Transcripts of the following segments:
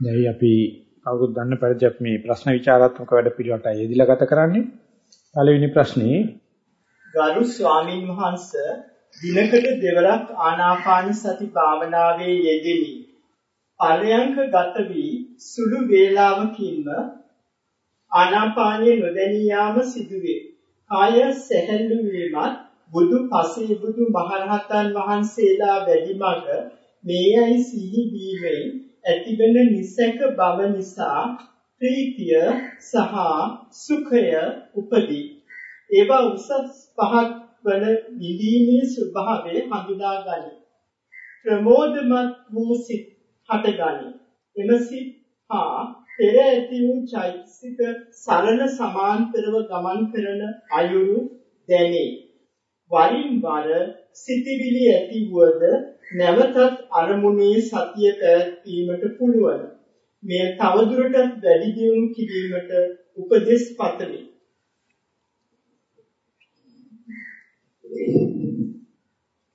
දැන් අපි කවුරුත් දන්න පරිදි අපි මේ ප්‍රශ්න විචාරාත්මක වැඩ පිළිවෙලට යෙදිලා ගත කරන්නේ. පළවෙනි ප්‍රශ්නේ ගරු ස්වාමින් වහන්සේ දිනකට දෙවරක් ආනාපාන සති භාවනාවේ යෙදෙමි. පරයන්ක ගත වී සුළු වේලාවකින්ම ආනාපානයේ නොදැනී යාම සිදුවේ. කාය සැහැල්ලු වීමත් බුදු පසේ බුදු මහරහතන් වහන්සේලා වැඩිමග මේයි සිහි වීමෙන් ඇතිවෙන නිසක බව නිසා ප්‍රීතිය සහ සුඛය උපදී. ඒවා උසස් පහත් වන විදීමේ ස්වභාවය හඳුනා ගනී. ප්‍රමෝදමත් වූ සිත් හටගනී. එම සිත් හා පෙර ඇති වූ චෛතසික සරණ සමාන්තරව ගමන් කරන අයුරු දැනේ. වරින් වර සිතිවිලි ඇති වුවද නැවතත් අරමුණේ සතිය පැවැත්වීමට පුළුවන්. මෙය තවදුරටත් වැඩි දියුණු කිරීමට උපදෙස් පතමි.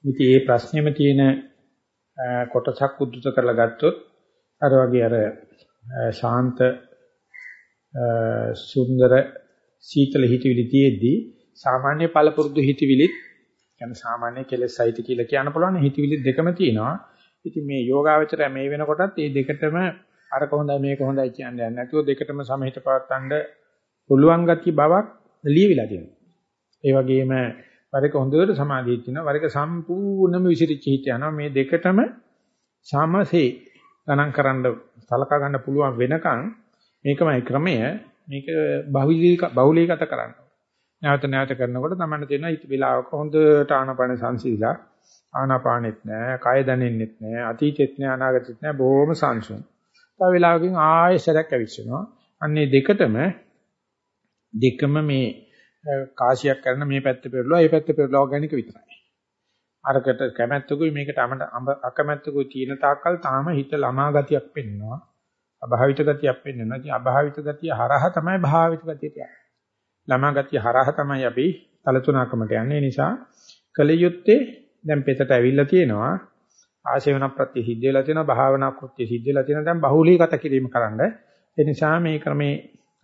ඉතින් මේ ප්‍රශ්නේම තියෙන කොටසක් උද්දුත කරලා ගත්තොත් අර වගේ අර ශාන්ත සුන්දර සීතල හිතවිලි තියේදී සාමාන්‍ය පළපුරුදු හිතවිලිත් කියන්නේ සාමාන්‍ය කෙලෙස් සහිත කියලා කියන්න පුළුවන් හිතවිලි දෙකම තියෙනවා. ඉතින් මේ යෝගාවචරය මේ වෙනකොටත් මේ දෙකටම අරක හොඳයි මේක හොඳයි කියන්නේ නැතුව දෙකටම සමහිත පවත්තන්න පුළුවන් ගතිය බවක් ලියවිලා තියෙනවා. ඒ වගේම වරක හොඳට සමාධිය තියෙනවා වරක සම්පූර්ණයෙන්ම විසිරිච්ච හිත යනවා මේ දෙකටම සමසේ ගණන් කරන්න සලකා ගන්න පුළුවන් වෙනකන් මේකමයි ක්‍රමය මේක බහුලීගත කරන්න. නැවත නැවත කරනකොට තමයි තේරෙනවා හිත වෙලාවක හොඳට ආනාපාන සංසිඳලා ආනාපානෙත් නෑ, කය දැනෙන්නෙත් නෑ, අතීතෙත් නෑ, අනාගතෙත් නෑ බොහොම සංසුන්. තව වෙලාවකින් ආයෙසරක් ඇවිස්සෙනවා. අන්නේ දෙකටම දෙකම මේ කාසියක් කරන මේ පැත්ත පෙරළුවා, ඒ පැත්ත පෙරළුවා ගැන එක විතරයි. අරකට කැමැත්තකුයි මේකට අකමැත්තකුයි තියෙන තාක්කල් තාම හිත ළමා ගතියක් පෙන්නවා. අභාවිත ගතියක් පෙන්වනවා. ඉතින් අභාවිත ගතිය හරහා තමයි භාවිත ගතියට යන්නේ. ළමා ගතිය හරහා තමයි අපි තලතුණකමට යන්නේ. ඒ නිසා කලියුත්තේ දැන් පෙතට ඇවිල්ලා තියෙනවා. ආශේවන ප්‍රත්‍ය සිද්ධ වෙලා තියෙනවා. භාවනා කෘත්‍ය සිද්ධ වෙලා තියෙනවා. දැන් බහුලීගත කිරීම කරන්න. ඒ නිසා මේ ක්‍රමේ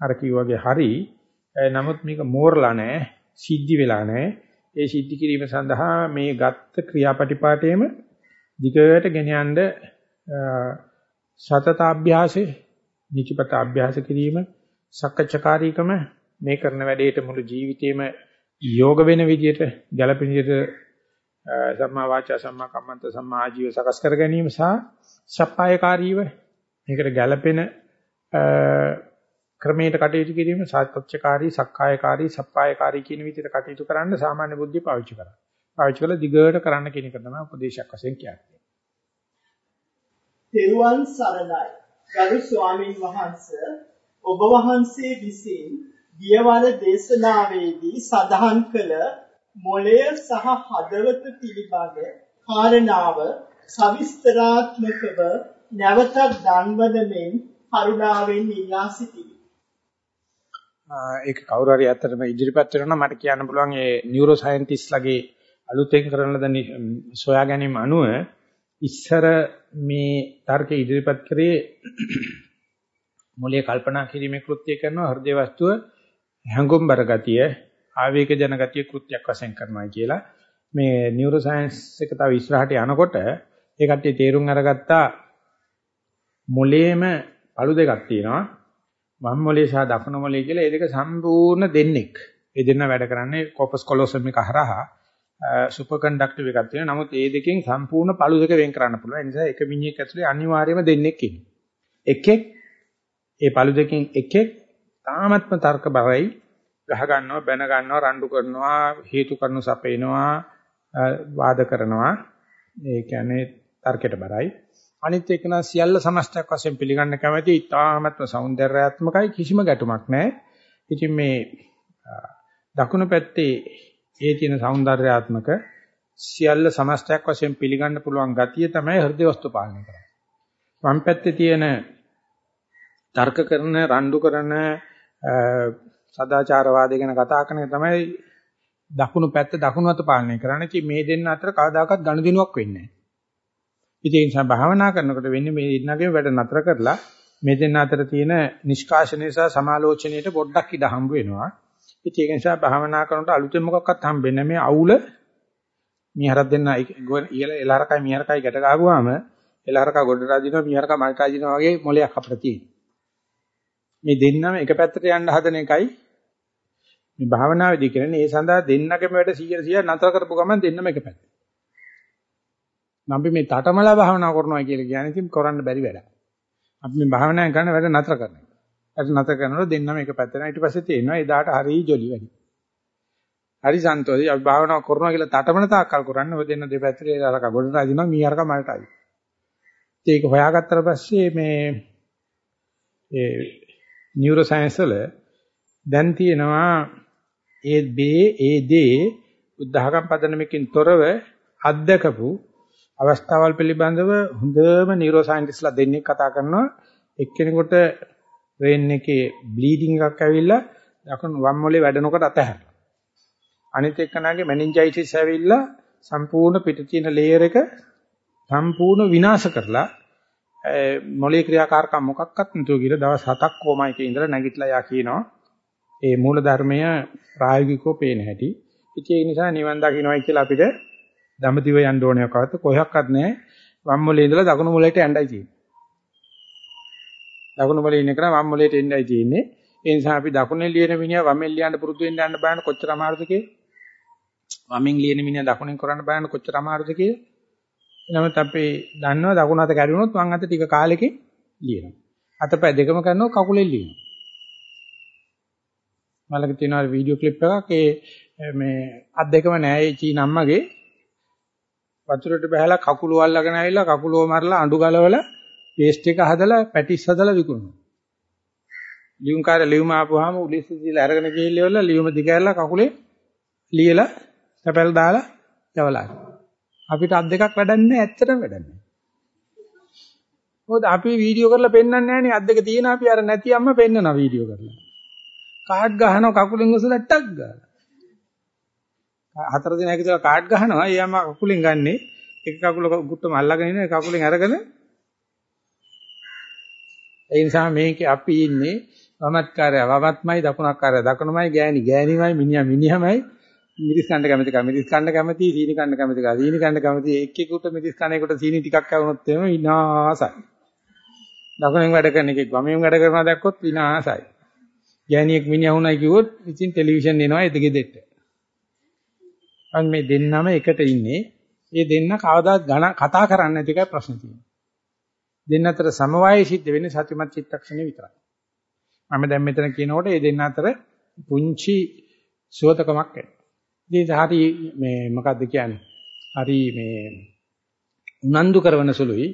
අර කිව්වාගේ හරි. නමුත් මේක මෝරලා නැහැ. සිද්ධි වෙලා නැහැ. ඒ සිද්ධි කිරීම සඳහා මේ ගත්ත ක්‍රියාපටිපාටයේම දිගට ගෙන යන්න සතත අභ්‍යාසේ නිචපත අභ්‍යාස කිරීම සක්කච්ඡාකාරීකම මේ කරන වැඩේට මුළු ජීවිතේම යෝග වෙන විදිහට ගැළපෙන විදිහට සම්මා වාචා සම්මා කම්මන්ත සම්මා ආජීව සකස් කර ගැනීම සහ සප්පායකාරීව මේකට ගැළපෙන ක්‍රමයට කටයුතු කිරීම සාත්‍යකාරී සක්කායකාරී සප්පායකාරී කියන විදිහට කටයුතු කරන්න සාමාන්‍ය බුද්ධිය පාවිච්චි කරා. පාවිච්චි කළා දිගට කරන්න කියන එක තමයි උපදේශයක් වශයෙන් කියන්නේ. තෙරුවන් සරණයි. ගරු ස්වාමින් වහන්සේ ඔබ වහන්සේ විසින් ගියවර දේශනාවේදී සඳහන් කළ මොළය සහ හදවත පිළිබඳ කාරණාව සවිස්තරාත්මකව නැවතත් දන්වදමින් කරුණාවෙන් ඉල්ලා සිටිමි. ඒක කවුරු හරි ඇත්තටම ඉදිරිපත් වෙනවා මට කියන්න පුළුවන් ඒ නියුරෝ සයන්ටිස්ට්ලාගේ අලුතෙන් කරන ලද සොයා ගැනීම අනුව ඉස්සර මේ තර්ක ඉදිරිපත් කරේ මොලේ කල්පනා කිරීමේ කෘත්‍ය කරනවා හෘදේ වස්තුව හැඟුම්බර ගතිය ආවේග ජන ගතිය කෘත්‍යයක් වශයෙන් කරනවා කියලා මේ නියුරෝ සයන්ස් එක තව ඉස්සරහට යනකොට ඒ කට්ටිය තේරුම් අරගත්තා මොලේම අලු දෙකක් තියෙනවා වම් මොලේ සහ දකුණු මොලේ කියලා ඒ දෙක සම්පූර්ණ දෙන්නෙක්. ඒ දෙන්න වැඩ කරන්නේ කෝපස් කොලොසම් එක හරහා සුපර් කන්ඩක්ටිව් එකක් තියෙනවා. නමුත් ඒ දෙකෙන් සම්පූර්ණ පළු දෙක වෙන් කරන්න පුළුවන්. ඒ නිසා එක මිනිහෙක් ඇතුලේ අනිවාර්යයෙන්ම දෙන්නෙක් ඉන්නවා. එකෙක් ඒ පළු දෙකෙන් එකෙක් තාමත්ම තර්ක බරයි ගහ ගන්නවා බැන ගන්නවා රණ්ඩු කරනවා හේතු කරනු සපේනවා වාද කරනවා. ඒ කියන්නේ තර්කයට බරයි. අනිත් එක නම් සියල්ල සමස්තයක් වශයෙන් පිළිගන්න කැමැති තාමත්ම సౌందర్యාත්මකයි කිසිම ගැටුමක් නැහැ. ඉතින් මේ දකුණු පැත්තේ ඒ තියෙන సౌందర్యාත්මක සියල්ල සමස්තයක් වශයෙන් පිළිගන්න පුළුවන් ගතිය තමයි හෘද වස්තු පාලනය කරන්නේ. වම් පැත්තේ තියෙන තර්ක කරන රණ්ඩු කරන සදාචාරවාදය ගැන කතා කරන තමයි දකුණු පැත්ත දකුණු අත පාලනය කරන්නේ. ඉතින් මේ දෙන්න අතර කවදාකවත් ගනුදෙනුවක් වෙන්නේ නැහැ. ඉතින් ඒ නිසා භාවනා කරනකොට වෙන්නේ මේ ඉන්නගේ වැඩ නතර කරලා මේ දෙන්න අතර තියෙන නිෂ්කාශනය සහ සමාලෝචනයේට පොඩ්ඩක් ඉඩ හම්බ වෙනවා. ඉතින් ඒක නිසා භාවනා කරනකොට අලුතෙන් මොකක්වත් හම්බෙන්නේ මේ අවුල මීහරක් දෙන්න එලහරකයි මීහරකයි ගැට ගහගුවාම එලහරක ගොඩ රදිනවා මීහරක මල්ට රදිනවා වගේ මොලයක් අපිට තියෙනවා. මේ දෙන්නම එක පැත්තට යන්න හදන එකයි මේ භාවනාවේදී කියන්නේ ඒ සඳහා දෙන්නගේම වැඩ 100 100 නතර කරපු ගමන් දෙන්නම එක පැත්තට. අපි මේ තටමලා භාවනා කරනවා කියලා කියන්නේ ඉතින් කරන්න බැරි වැඩක්. අපි මේ භාවනාවෙන් කරන වැඩ නතර කරනවා. වැඩ නතර කරනකොට දෙන්නම එක පැත්තට. ඊට පස්සේ තේරෙනවා එදාට හරි ජොලි වැඩි. හරි සන්තෝෂයි. අපි භාවනාව කරනවා කියලා තටමන තාක්කල් කරන්නේ ඔය දෙන්න දෙපැත්තට අරක ගොඩට අදිනවා මී අරක මලට අදිනවා. ඒක හොයාගත්තට පස්සේ මේ ඒ නියුරෝ සයන්ස් වල දැන් තියෙනවා ඒ බේ ඒ දේ උද්ධහකම් පදනමකින් තොරව අත්දකපු අවස්ථාවල් පිළිබඳව හොඳම නියුරෝ සයන්ටිස්ට්ලා දෙන්නෙක් කතා කරනවා. එක්කෙනෙකුට බ්‍රේන් එකේ බ්ලීඩින් එකක් ඇවිල්ලා දකුණු වම් මොලේ වැඩනකොට අතහැරලා. අනිත් එක්කනාගේ මෙනින්ජයිටිස් ඇවිල්ලා සම්පූර්ණ පිට තියෙන ලේයර් එක සම්පූර්ණ විනාශ කරලා මොලේ ක්‍රියාකාරකම් මොකක්වත් නැතුව ගිර දවස් 7ක් කොමයිකේ ඉඳලා නැගිටලා යා කියනවා ඒ මූල ධර්මය ප්‍රායෝගිකව පේන හැටි. ඉතින් ඒ නිසා නිවන් දකින්නයි කියලා අපිට දඹදිව යන්න ඕනේ කවත කොහොක්වත් නැහැ. වම් මොලේ ඉඳලා දකුණු මොලේට යන්නයි තියෙන්නේ. දකුණු මොලේ ඉන්න කෙනා වම් මොලේට එන්නයි තියෙන්නේ. ඒ නිසා අපි දකුණෙන් ලියන මිනිහා වමෙන් ලියන්න පුරුදු වෙන්න යන්න බෑන කොච්චර අමාරුද කියලා. වමෙන් ලියන මිනිහා දකුණෙන් කරන්න බෑන කොච්චර අමාරුද කියලා. නමුත් අපි දන්නවා දකුණු අත කැඩුනොත් වම් අත ටික කාලෙකින් ලියනවා. අතපය දෙකම කරනවා කකුලෙන් ලියනවා. මලක තියෙනවා වීඩියෝ ක්ලිප් එකක් ඒ මේ අත් දෙකම නෑ ඒ චීන අම්මගේ වතුරට බහැලා කකුල වල්ලාගෙන ආවිල්ලා කකුලව මරලා අඬු ගලවලා පේස්ට් එක හදලා පැටිස් හදලා විකුණනවා. ලියුම් කාර්ය ලියුම ආපුවාම උලිස්ස දීලා අරගෙන ගිහිල්ලා ලියුම දිගහැරලා කකුලේ ලියලා කැපල් දාලා යවලා. අපිට අත් දෙකක් වැඩන්නේ ඇත්තටම වැඩන්නේ. මොකද අපි වීඩියෝ කරලා පෙන්වන්නේ නැහනේ අත් දෙක තියෙන අපි අර නැති අම්ම පෙන්වනවා වීඩියෝ කරලා. කාඩ් ගහනවා කකුලෙන් උසලා ටක් ගාලා. හතර දිනක් ඉඳලා කාඩ් ගහනවා. එයාම කකුලෙන් ගන්නෙ. එක කකුල ගුට්ටම අල්ලගෙන ඉන්න කකුලෙන් අරගෙන. ඒ නිසා මේකේ අපි ඉන්නේ වමත්කාරය. වමත්මයි දකුණක්කාරය. දකුණමයි ගෑණි. ගෑණිමයි මිනිහා මිනිහමයි. මිරිස් කන්න කැමති කම මිරිස් කන්න කැමති සීනි කන්න කැමති කම සීනි කන්න කැමති එක්කෙකුට මිරිස් කණේකට සීනි ටිකක් කවුනොත් එහෙම විනාසයි. දකුණෙන් වැඩ කරන එකෙක් වමෙන් වැඩ කරනවා දැක්කොත් විනාසයි. ගෑණියෙක් මිනිහා වුණයි කිව්වොත් ඉතින් ටෙලිවිෂන් එනවා ඒ දෙකෙදෙට. අන් මේ දෙන්නම එකට ඉන්නේ. ඒ දෙන්න කවදාත් ගණ කතා කරන්නේ නැති එකයි ප්‍රශ්නේ තියෙන්නේ. දෙන්න අතර සමவாயී සිද්ධ වෙන්නේ සතිමත් චිත්තක්ෂණේ විතරයි. මම දැන් මෙතන කියනකොට මේ දෙන්න අතර පුංචි සුවතකමක් එනවා. ඉතින් හරි මේ මොකද්ද කියන්නේ? හරි මේ උනන්දු කරන සුළුයි.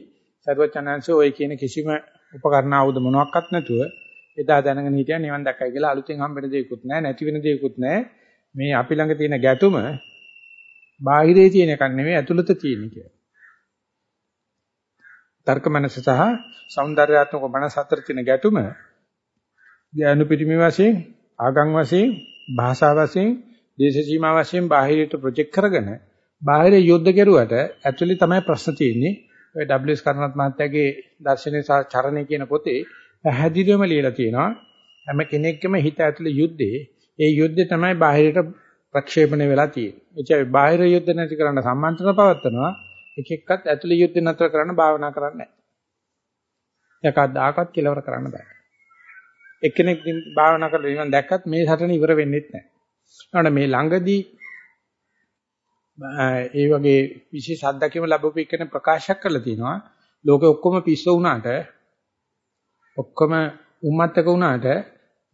සර්වචනංශෝ ඔය කියන කිසිම උපකරණ ආවුද මොනවත් නැතුව එදා දැනගෙන හිටියා නිවන් දැක්කයි කියලා අලුතෙන් හම්බෙන දෙයක්වත් නැහැ නැති වෙන දෙයක්වත් නැහැ. මේ අපි ළඟ තියෙන ගැටුම බාහිරේ තියෙන එකක් නෙමෙයි ඇතුළත තියෙන කියලා. තර්ක මනස සහ సౌందర్యාත්මක මනස අතර තියෙන ගැටුම ඥාන පිටිමේ වශයෙන් ආගම් වශයෙන් භාෂා වශයෙන් දේශ සීමා වශයෙන් බාහිරට ප්‍රොජෙක්ට් කරගෙන බාහිර යුද්ධ කෙරුවට ඇතුළේ තමයි ප්‍රශ්න තියෙන්නේ. ඔය WS කරණත් මහත්තයාගේ දර්ශනයේ සහ චරණය කියන පොතේ පැහැදිලිවම ලියලා තියෙනවා. හැම කෙනෙක්ගේම හිත ඇතුළේ යුද්ධේ ඒ යුද්ධේ තමයි බාහිරට ප්‍රක්ෂේපණය වෙලා තියෙන්නේ. ඒ කියන්නේ බාහිර යුද්ධ නැති කරන්න සම්මන්ත්‍රණ පවත්නවා. එක එක්කත් ඇතුළේ යුද්ධ නතර කරන්න භාවනා කරන්නේ නැහැ. එකක්දාකත් කෙලවර කරන්න බෑ. එක්කෙනෙක් භාවනා කරලා නිවන් දැක්කත් මේ සටන ඉවර වෙන්නේ නැහැ. නේද මේ ළඟදී ඒ වගේ විශේෂ අත්දැකීම් ලැබපු එකන ප්‍රකාශයක් කරලා තිනවා ලෝකෙ ඔක්කොම පිස්සු වුණාට ඔක්කොම උම්මත්තක වුණාට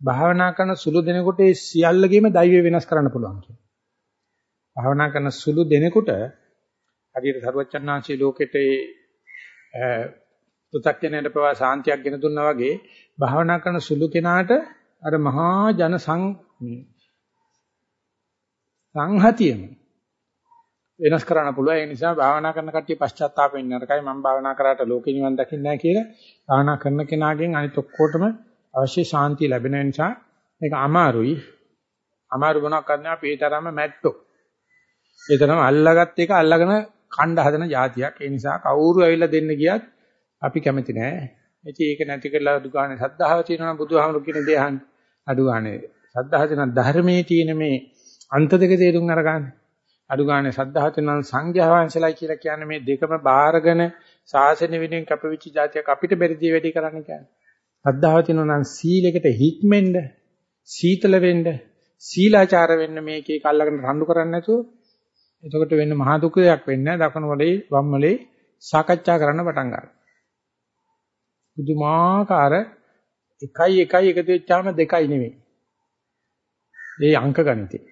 භාවනා කරන සුළු දෙනෙකුට ඒ සියල්ලගේම දෛවය වෙනස් කරන්න පුළුවන් කියලා. භාවනා කරන සුළු දෙනෙකුට හරියට සරුවචනාංශී ලෝකෙට ඒ පු탁ජනයට පවා සාන්තියක් ගෙන දුන්නා වගේ භාවනා කරන සුළු කෙනාට අර මහා ජන සං සංහතියම වෙනස් කරන්න පුළුවන්. ඒ නිසා භාවනා කරන කට්ටිය පශ්චාත්තාප වෙන්න නරකයි. මම භාවනා කරාට ලෝකේ නිවන් දකින්නේ නැහැ කියලා භාවනා කරන කෙනාගෙන් අනිත් ඔක්කොටම අවශ්‍ය ශාන්තිය ලැබෙන නිසා මේක අමාරුයි. අමාරු මොනවක් කරන්නේ අපි ඒ තරම්ම මැට්ටෝ. ඒ තරම අල්ලගත් එක අල්ලගෙන කණ්ඩ හදන જાතියක්. ඒ නිසා කවුරු ඇවිල්ලා දෙන්න ගියත් අපි කැමති නෑ. ඉතින් ඒක නැති කරලා අඩු ගානේ සද්ධාව තියෙනවා බුදුහාමුදුරු කියන දේ අහන්න. අඩු ගානේ සද්ධාව තියෙන ධර්මයේ තියෙන මේ අන්ත දෙක තේරුම් අරගන්න. අඩු ගානේ සද්ධාව තියෙන සංඝයා වහන්සේලා කියලා කියන්නේ මේ දෙකම බාරගෙන සාසන විනයෙන් කැපවිච්ච જાතියක් අපිට බැරිදී වැඩි කරන්න කියන්නේ. සද්ධාව තියෙනවා නම් සීලයකට හික්මෙන්න, සීතල වෙන්න, සීලාචාර වෙන්න මේකේ කල්ලාගෙන රණ්ඩු කරන්නේ නැතුව එතකොට වෙන්නේ මහා දුක දෙයක් වෙන්නේ නැහැ. දකුණු වලේ වම් වලේ සාකච්ඡා කරන්න පටන් ගන්නවා. පුදුමාකාර එකයි එකයි එකතු වෙච්චාම දෙකයි නෙමෙයි. ඒ අංක ගණිතේ.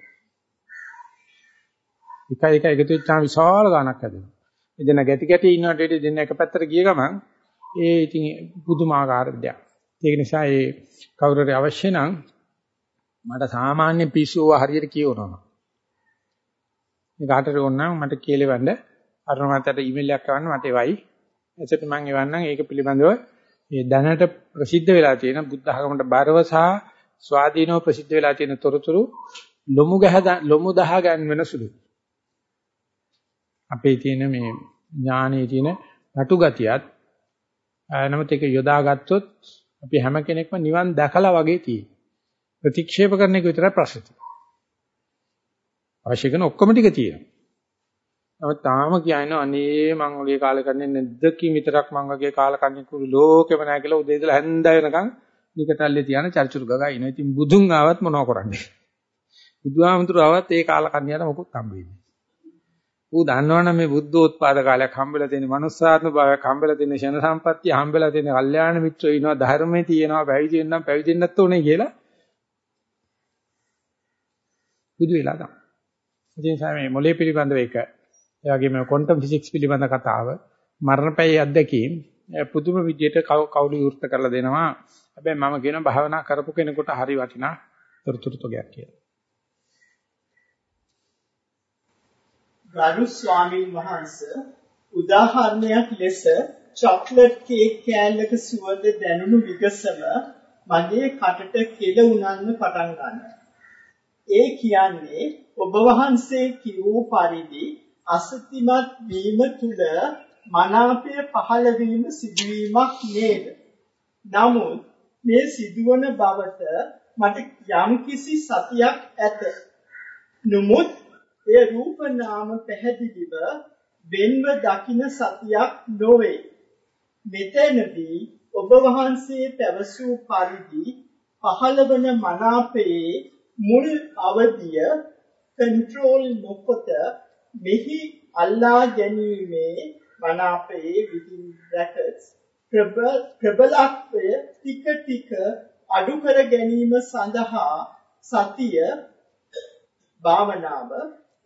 එකයි එකයි එකතු වෙච්චාම විශාල ගණක් හැදෙනවා. එදෙන ගැටි ගැටි ඉන්නකොට ඊට දෙන්න එක පැත්තට ගිය ගමන් ඒ ඉතින් පුදුමාකාර දෙයක්. ඒක නිසා ඒ කවුරුරි අවශ්‍ය නම් මට සාමාන්‍ය පිස්සුව හරියට කියවනවා. මේ කාටට ඕන නම් මට කියලෙවන්න අරුණ මතට ඊමේල් එකක් කරන්න මට එවයි. එසෙත් මම එවන්නම් ඒක පිළිබඳව මේ දැනට ප්‍රසිද්ධ වෙලා තියෙන බුද්ධ ධර්මයට බරව සහ ස්වාධීනව ප්‍රසිද්ධ වෙලා තියෙන තොරතුරු ලොමු ගහ ලොමු දහ ගන්න වෙන සුළු. අපේ තියෙන මේ ඥානයේ තියෙන රටු ගතියත් නමුත් ඒක යොදා ගත්තොත් අපි හැම කෙනෙක්ම නිවන් දැකලා වගේ තියෙනවා. ප්‍රතික්ෂේප කරන එක විතරයි ප්‍රශ්නේ. අවශ්‍ය කරන ඔක්කොම ටික තියෙනවා. නමුත් තාම කියන්නේ අනේ මං වගේ කාලේ කන්නේ නැද්දකින් විතරක් මං වගේ කාල කන්නේ කුරු ලෝකෙම නැහැ කියලා උදේ ඉඳලා හැන්ද වෙනකන් නිකටල්ලේ තියන චර්චුරු ගගා ඉනවා. ඉතින් බුදුන් ආවත් මොනව කරන්නේ? බුදුහාමුදුරුව ආවත් ඒ කාල කන්‍යාට මොකුත් හම්බෙන්නේ. ඌ දන්නවනම් මේ බුද්ධෝත්පාද කාලයක් හම්බෙලා තියෙන මනුස්සාත්ම භාවයක් හම්බෙලා තියෙන ෂණ සම්පත්තිය හම්බෙලා තියෙන කල්යාණ මිත්‍රයෝ ඉනවා ධර්මයේ තියෙනවා පැවිදි වෙන්නම් පැවිදෙන්නත් ඕනේ කියලා බුදු වෙලා තමයි. ඉතින් මේ මොලේ පිළිබඳව එක ඒ වගේම ක්වොන්ටම් ෆිසික්ස් පිළිබඳ කතාව මරණපැයි අධ්‍යක්ීම් පුදුම විදියට කවුළු විවෘත කරලා දෙනවා. හැබැයි මම කියන භාවනා කරපු කෙනෙකුට හරි වටිනා තොරතුරු තොගයක් කියලා. ගරු ස්වාමීන් වහන්සේ උදාහරණයක් ලෙස චොක්ලට් කේක් කෑල්ලක සුවඳ දැනුණු විගසම මගේ කටට කෙල උනන්න පටන් ගන්නවා. ඒ කියන්නේ ඔබ වහන්සේ කිවූ පරිදි අසතිමත් වීම තුල මනාපය පහළ වීම සිදුවීමක් නේද? නමුත් මේ සිදුවන බවට මට යම්කිසි සතියක් ඇත. නමුත් ඒ රූප නාම පැහැදිලිව වෙන්ව දකින සතියක් නොවේ. මෙතනදී ඔබ වහන්සේ පැවසූ පරිදි පහළවන මනාපයේ මුල් අවධිය control නොකොට මෙහි අල්ලා ගැනීමේ මනාපයේ within brackets ප්‍රබලත්වය ටික ටික අඩු කර ගැනීම සඳහා සතිය භාවනාව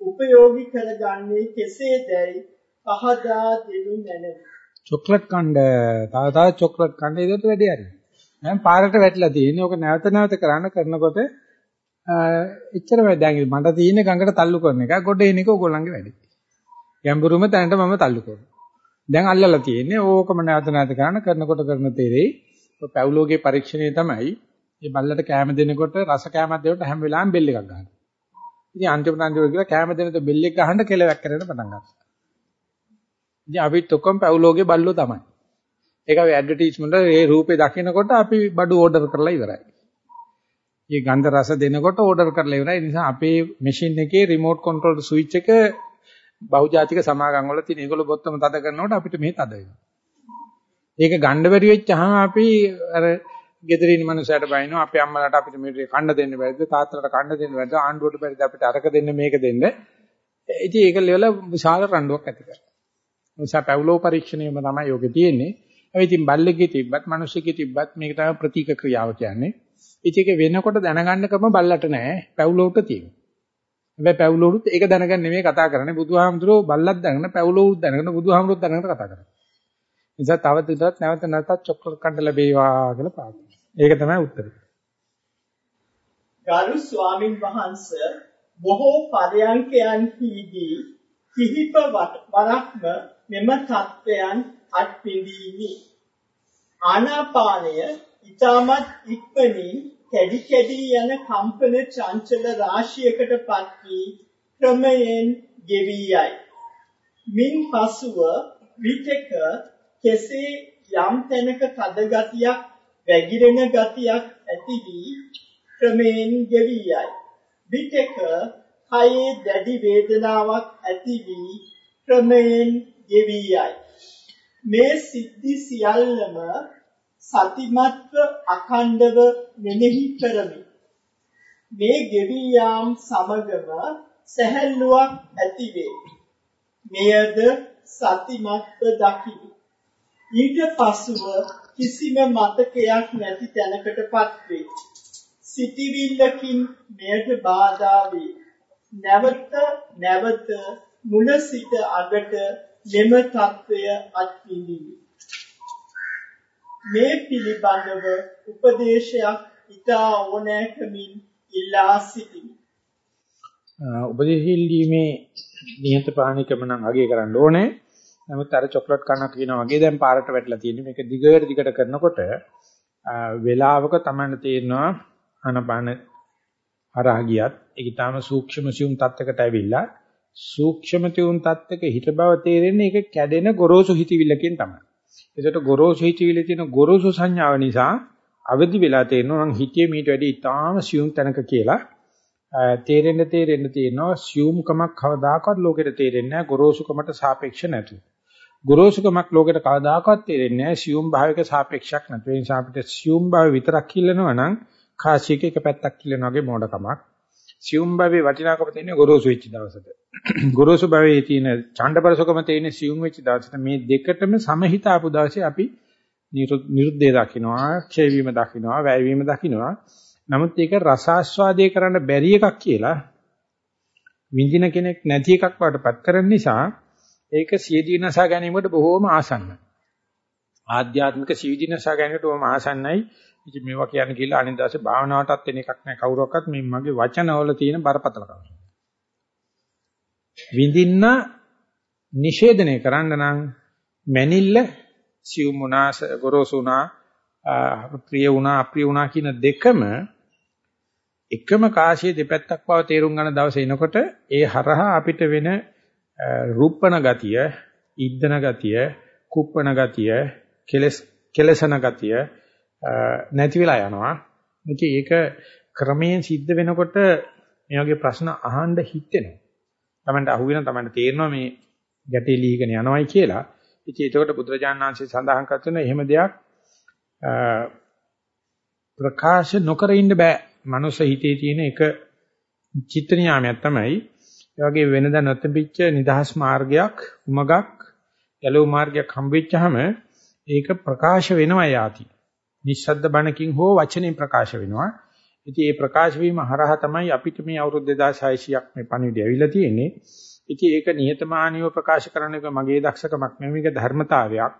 උපයෝගී කරගන්නේ කෙසේදයි පහදා දෙනු මැනවි. චොක්ලට් කණ්ඩ තව තව චොක්ලට් කණ්ඩ ඒකට වැඩි හරි. දැන් පාරට වැටලා තියෙන්නේ. ඕක නැවත නැවත කරන්න කරනකොට එච්චරම දැන් මට තියෙන්නේ ගඟට තල්ලු කරන එක. ගොඩ එන එක ඕගොල්ලන්ගේ වැඩි. ගැඹුරුම තැනට මම තල්ලු කරනවා. දැන් අල්ලලා තියෙන්නේ ඕකම නැවත නැවත කරන කරනකොට කරන තේරෙයි. ඔය පැවුලෝගේ පරීක්ෂණය තමයි මේ බල්ලට කැම දෙනකොට රස කැමක් දෙනකොට හැම වෙලාවෙම බෙල් එකක් ගන්නවා. ඉතින් අන්තිමට අන්තිමට කියලා කැම දෙනකොට බෙල් එක ගහන්න කෙලවක් කරගෙන පටන් ගන්නවා. ඉතින් අපිත් ඔක්කොම පැවුලෝගේ බල්ලෝ තමයි. ඒක අපි ඇඩ්වර්ටයිස්මන්ට් ඒ රූපේ දකිනකොට අපි බඩු ඕඩර් කරලා ඉවරයි. මේ ගන්ධ රස දෙනකොට ඕඩර් කරලා ඉවරයි. ඒ නිසා අපේ මැෂින් එකේ රිමෝට් කන්ට්‍රෝල් ස්විච් එක බහුජාතික සමාගම් වල තියෙන ඒගොල්ලෝ බොත්තම තද කරනකොට අපිට මේ තද වෙනවා. ඒක ගන්න බැරි වෙච්චාම අපි අර ගෙදරින් මනුස්සයට බයිනවා අපේ අම්මලාට අපිට මේ කන්න දෙන්න බැරිද තාත්තලාට කන්න දෙන්න බැරිද ආණ්ඩුවට බැරිද අපිට අරක දෙන්න මේක දෙන්න. ඉතින් ඒක ලෙවල විශාල රණ්ඩුවක් ඇති කරනවා. නිසා පැවුලෝ පරීක්ෂණයම තමයි යෝගේ තියෙන්නේ. ඒ ඉතින් බල්ලෙක්ගේ තිබ්බත් මිනිස්සෙක්ගේ තිබ්බත් මේක තමයි ප්‍රතීක ක්‍රියාව කියන්නේ. ඉතින් ඒක වෙනකොට දැනගන්න ක්‍රම බල්ලට නෑ පැවුලෝට තියෙනවා. හැබැයි පැවුලෝරුත් ඒක දැනගන්න නෙමෙයි කතා කරන්නේ. බුදුහාමුදුරුවෝ බල්ලක් දැනගෙන පැවුලෝරුත් දැනගෙන බුදුහාමුදුරුවෝත් දැනගෙන කතා කරන්නේ. නිසා තව දුරටත් නැවත නැවතත් චොක්ලට් කන්න ලැබේවා කියලා ප්‍රාර්ථනා. ඒක තමයි උත්තරේ. ගරු ස්වාමින් වහන්සේ බොහෝ පරයන්කයන්හිදී කිහිප වරක්ම මෙම தත්වයන් අත්විඳීමි. ආනාපානය ඊටමත් ඉක්මනින් කැඩි කැඩි යන කම්පන චංචල රාශියකටපත් වී ක්‍රමයෙන් ගෙවි යයි. මින් පසුව විතක කෙසේ යම් තැනක තද ගතියක් වැగిරෙන ගතියක් ඇති වී ක්‍රමයෙන් ගෙවි යයි. විටක කයේ දැඩි වේදනාවක් ඇති වී ක්‍රමයෙන් ගෙවි යයි. මේ සිද්ධි සියල්ලම සතිමත්ව අඛණ්ඩව මෙනෙහි කරමි. මේ ගෙවි යාම් සමගම සැහැල්ලුවක් ඇති වේ. මෙයද සතිමත්ව දකිමි. ඊට පසුව කිසිම මතකයක් නැති තැනකටපත් වේ. සිටිවිල්ලකින් මෙයට බාධා වේ. නැවත නැවත මුල සිට අගට මෙම తත්වය අත්විඳිමි. මේ පිළිබඳව උපදේශයක් ඉතා ඕනෑකමින් ඉල්ලා සිටිමි. උපදේශීල්ීමේ නිහතපානිකම නම් අගය කරන්න ඕනේ. නමුත් අර චොක්ලට් කනක් කියනවා වගේ දැන් පාරට වැටලා තියෙන්නේ මේක දිගට දිගට කරනකොට වේලාවක තමයි තේරෙනවා අනපාන හරහා ගියත් ඒක ඊටාම සූක්ෂම සියුම් තත්යකට ඇවිල්ලා සූක්ෂම සියුම් තත්යක හිත බව තේරෙන්නේ ඒක කැඩෙන ගොරෝසු හිතවිල්ලකින් තමයි. ඒකට ගොරෝසු හිතවිල්ලේ තියෙන ගොරෝසු සංඥාව නිසා අවදි වෙලා තේරෙනවා නම් හිතේ මීට වැඩි ඊටාම සියුම් තැනක කියලා තේරෙන්න තේරෙන්න තියෙනවා සියුම්කමක් කවදාකවත් ලෝකෙට තේරෙන්නේ නැහැ ගොරෝසුකමට සාපේක්ෂ නැතුව. ගොරෝසුකමක් ලෝකෙට කවදාකවත් තේරෙන්නේ නැහැ සියුම් භාවයක සාපේක්ෂයක් නැතු. ඒ නිසා අපිට සියුම් භාවය විතරක් කිල්ලනවා නම් කාසියක එක පැත්තක් කිල්ලනවා වගේ මෝඩකමක්. සියුම් භාවයේ වටිනාකම තියෙන්නේ ගොරෝසු වෙච්ච දවසට. ගොරෝසු භාවයේ තියෙන ඡණ්ඩපරසකම තියෙන්නේ සියුම් වෙච්ච දවසට. මේ දෙකටම සමහිත ආපු දවසේ අපි නිරුද්ධය දකින්නවා, ක්ෂය වීම දකින්නවා, වැය වීම දකින්නවා. නමුත් ඒක රසාස්වාදයේ කරන්න බැරි එකක් කියලා විඳින කෙනෙක් නැති එකක් වඩපත් කරන නිසා ඒක සියදීනසා ගැනීමකට බොහෝම ආසන්නයි. ආධ්‍යාත්මික සියදීනසා ගැනීමට බොහොම ආසන්නයි. ඉතින් මේවා කියන්න කියලා අනිත් දවසේ භාවනාවටත් එන එකක් නෑ කවුරක්වත් මේ මගේ වචනවල තියෙන බරපතලකම. විඳින්න නිෂේධනය කරන්න නම් මැනිල්ල සියුම් වුණා ගොරෝසු වුණා ප්‍රිය වුණා අප්‍රිය වුණා කියන දෙකම එකම කාසිය දෙපැත්තක් බව තේරුම් ගන්න දවස එනකොට ඒ හරහා අපිට වෙන රූපණ ගතිය, ඉද්දන ගතිය, කුප්පණ ගතිය, කෙලස් කෙලසන ගතිය නැති වෙලා යනවා. ඉතින් ඒක ක්‍රමයෙන් සිද්ධ වෙනකොට මේ වගේ ප්‍රශ්න අහන්න හිතෙනවා. Tamanට අහුවෙන Tamanට තේරෙනවා මේ ගැටේ ලීගෙන යනවයි කියලා. ඉතින් ඒකට බුදුරජාණන් වහන්සේ සඳහන් කරන එහෙම දෙයක් ප්‍රකාශ නොකර ඉන්න බෑ. මනුස්ස හිතේ තියෙන එක චිත්ත නියාමයක් තමයි ඒ වගේ වෙනදා නොතිබිච්ච නිදහස් මාර්ගයක් උමගක් ගැලවු මාර්ගයක් හම්බෙච්චාම ඒක ප්‍රකාශ වෙනවා යාති. නිස්සද්ද බණකින් හෝ වචනෙන් ප්‍රකාශ වෙනවා. ඉතින් මේ ප්‍රකාශ වීම හරහා තමයි අපිට මේ අවුරුදු 2600ක් මේ පණිවිඩය ඇවිල්ලා තියෙන්නේ. ඉතින් ඒක නිහතමානීව ප්‍රකාශ කරන එක මගේ දක්ෂකමක් නෙවෙයි මේක ධර්මතාවයක්.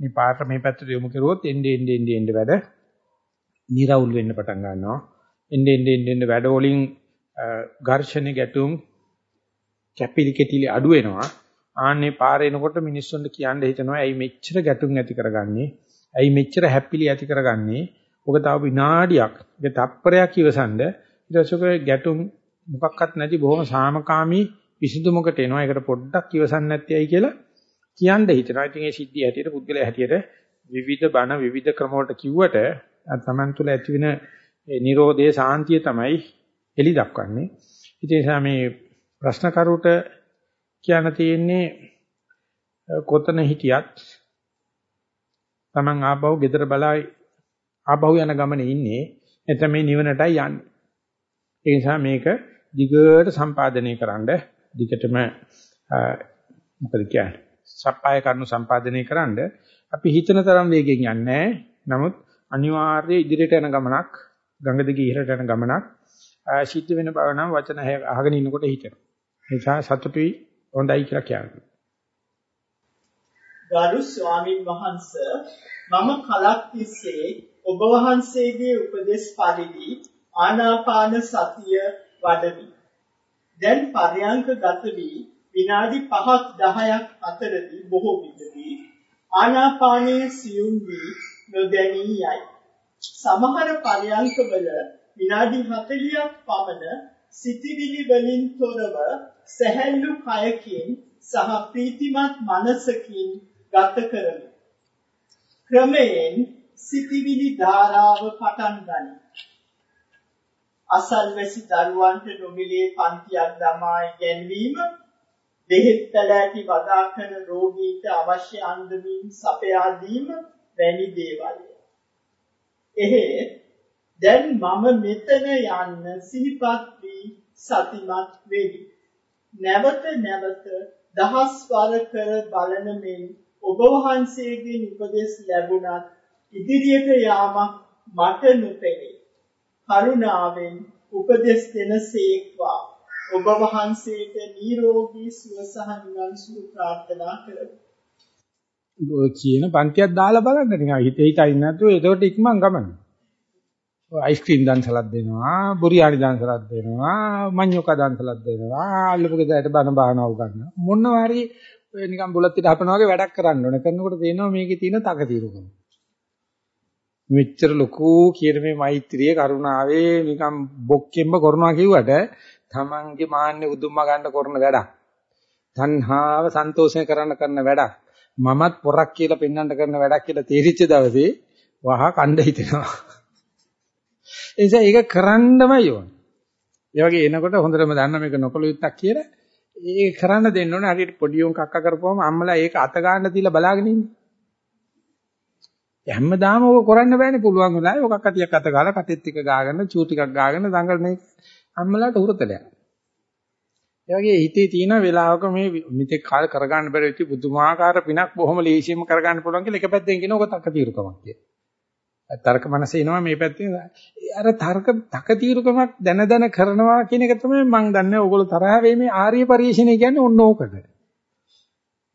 මේ පාට මේ පැත්තට යොමු කරුවොත් එන්නේ එන්නේ එන්නේ වැඩ නිරවුල් වෙන්න පටන් ගන්නවා. එන්නේ එන්නේ එන්නේ වැඩ වලින් ඝර්ෂණ ගැටුම් කැපිලි කෙටිලි අඩු වෙනවා. ආන්නේ පාර එනකොට මිනිස්සුන්ට කියන්න හිතනවා ඇයි මෙච්චර ගැටුම් ඇති කරගන්නේ? ඇයි මෙච්චර හැපිලි ඇති කරගන්නේ? ඔක තව විනාඩියක්, ඒක තප්පරයක් ඉවසන්ද ඊට පස්සේ ගැටුම් මොකක්වත් නැති බොහොම සාමකාමී විසඳුමකට එනවා. ඒකට පොඩ්ඩක් ඉවසන්න නැත්තේ ඇයි කියලා කියන්න හිතනවා. ඉතින් ඒ සිද්ධිය හැටියට පුද්ගලයා හැටියට විවිධ බණ විවිධ ක්‍රම වලට කිව්වට තමන් තුළ ඇතිවෙන නිරෝධයේ සාන්තිය තමයි එලි දක්වන්නේ. ඉතින් ඒ නිසා මේ ප්‍රශ්න කරුට කියන්න තියෙන්නේ කොතන හිටියත් තමන් ආපහු ගෙදර බලයි ආපහු යන ගමනේ ඉන්නේ එතන මේ නිවනටයි යන්නේ. ඒ නිසා මේක දිගට සම්පාදනය කරන්න දිගටම මොකද කියන්නේ? සප්පාය කරුණු සම්පාදනය කරන්න අපි හිතන තරම් වේගෙන් යන්නේ නමුත් අනිවාර්ය ඉදිරියට යන ගමනක් ගඟ දිගේ ඉහළට යන ගමනක් සිද්ධ වෙන බව නම් වචන අහගෙන ඉන්නකොට හිතෙනවා. ඒ නිසා සතුටුයි හොඳයි කියලා කියනවා. ගරු ස්වාමින් වහන්සේ මම කලක් තිස්සේ ඔබ වහන්සේගේ උපදෙස් පරිදි ආනාපාන සතිය වඩමි. දැන් පරයන්ක ගත වී විනාඩි 5ක් 10ක් අතරදී බොහෝ විටදී ආනාපානයේ සියුම් වී නොදැනී යයි. සමහර පරයන්කවල විනාඩි 40ක් පමණ සිතිවිලි වලින් තොරව සැහැල්ලු කයකින් සහ ප්‍රීතිමත් මනසකින් ගත කරමි. ක්‍රමයෙන් සිටිවිලි ධාරාව පටන් ගනී. අසල්වැසි දරුවන්ට නොමිලේ පන්තියක් දමා ඉගැන්වීම බෙහෙත් පැළ ඇති වගා කරන රෝගීන්ට අවශ්‍ය අන්දමින් සපයා දීම වැනි දේවල්. එහෙත් දැන් මම මෙතන යන්න සිහිපත් වී සතිමත් වෙමි. නැවත නැවත දහස් වර කර බලන මෙන් ඔබ වහන්සේගෙන් උපදෙස් ලැබුණත් ඉදිරියට යාමක් මට නොපෙනේ. කරුණාවෙන් උපදෙස් දෙනසේක්වා. ඔබ වහන්සේට නිරෝගී සුව සහ නිවන් සුව ප්‍රාර්ථනා කරමි. ඔය කියන පන්තියක් දාලා බලන්න නිකන් හිතේ හිතයි නැතුව ඒකට ඉක්මන් ගමන. ඔය අයිස්ක්‍රීම් දන්සලක් දෙනවා, බුරියානි දන්සලක් දෙනවා, මඤ්ඤොක දන්සලක් දෙනවා, අල්ලපු ගෙදරට බන බානවා උගන්න. මොනවා හරි ඔය නිකන් බුලත් පිට හපනවා වගේ වැඩක් කරන්න ඕනේ. කරනකොට තේනවා මේකේ තියෙන තකතිරුකම. මෙච්චර ලොකු කියන මේ මෛත්‍රිය කරුණාවේ නිකන් බොක්කෙම්බ කරනවා කිව්වට තමන්ගේ මාන්නේ උදුම්ම ගන්න කරන වැඩක්. තණ්හාව සන්තෝෂයෙන් කරන්න කරන වැඩක්. මමත් පොරක් කියලා පෙන්වන්න කරන වැඩක් කියලා තේරිච්ච දවසේ වහ කණ්ඩ හිතෙනවා. ඒ නිසා ඒක කරන්නමයි ඕනේ. ඒ වගේ එනකොට හොඳටම දන්න මේක නොකල යුත්තක් කියලා ඒක කරන්න දෙන්න ඕනේ. හරියට පොඩි උන් කක්ක කරපුවම අම්මලා ඒක අත ගන්න තියලා බලාගෙන ඉන්නේ. හැමදාම ඕක කරන්න බෑනේ පුළුවන් වෙලාවේ ඔකක් අතියක් අත ගාලා කටෙත් ටික ගාගෙන චූ ටිකක් ගාගෙන දඟලන එක අම්මලාට උරතලයක්. ඒ වගේ හිතේ තියෙන වෙලාවක මේ මිත්‍යක් කාල කරගන්න බැරි වෙච්ච පුදුමාකාර පිනක් බොහොම ලේසියෙන්ම කරගන්න පුළුවන් කියලා එක පැත්තෙන් කියන ඔක තක తీරුකමක් කියලා. තර්ක මනස එනවා මේ පැත්තෙන් අර තර්ක තක తీරුකමක් දැන දැන කරනවා කියන එක තමයි මම දන්නේ ඕගොල්ලෝ තරහ වෙන්නේ ආර්ය පරිශ්‍රණය කියන්නේ ඔන්න ඕකට.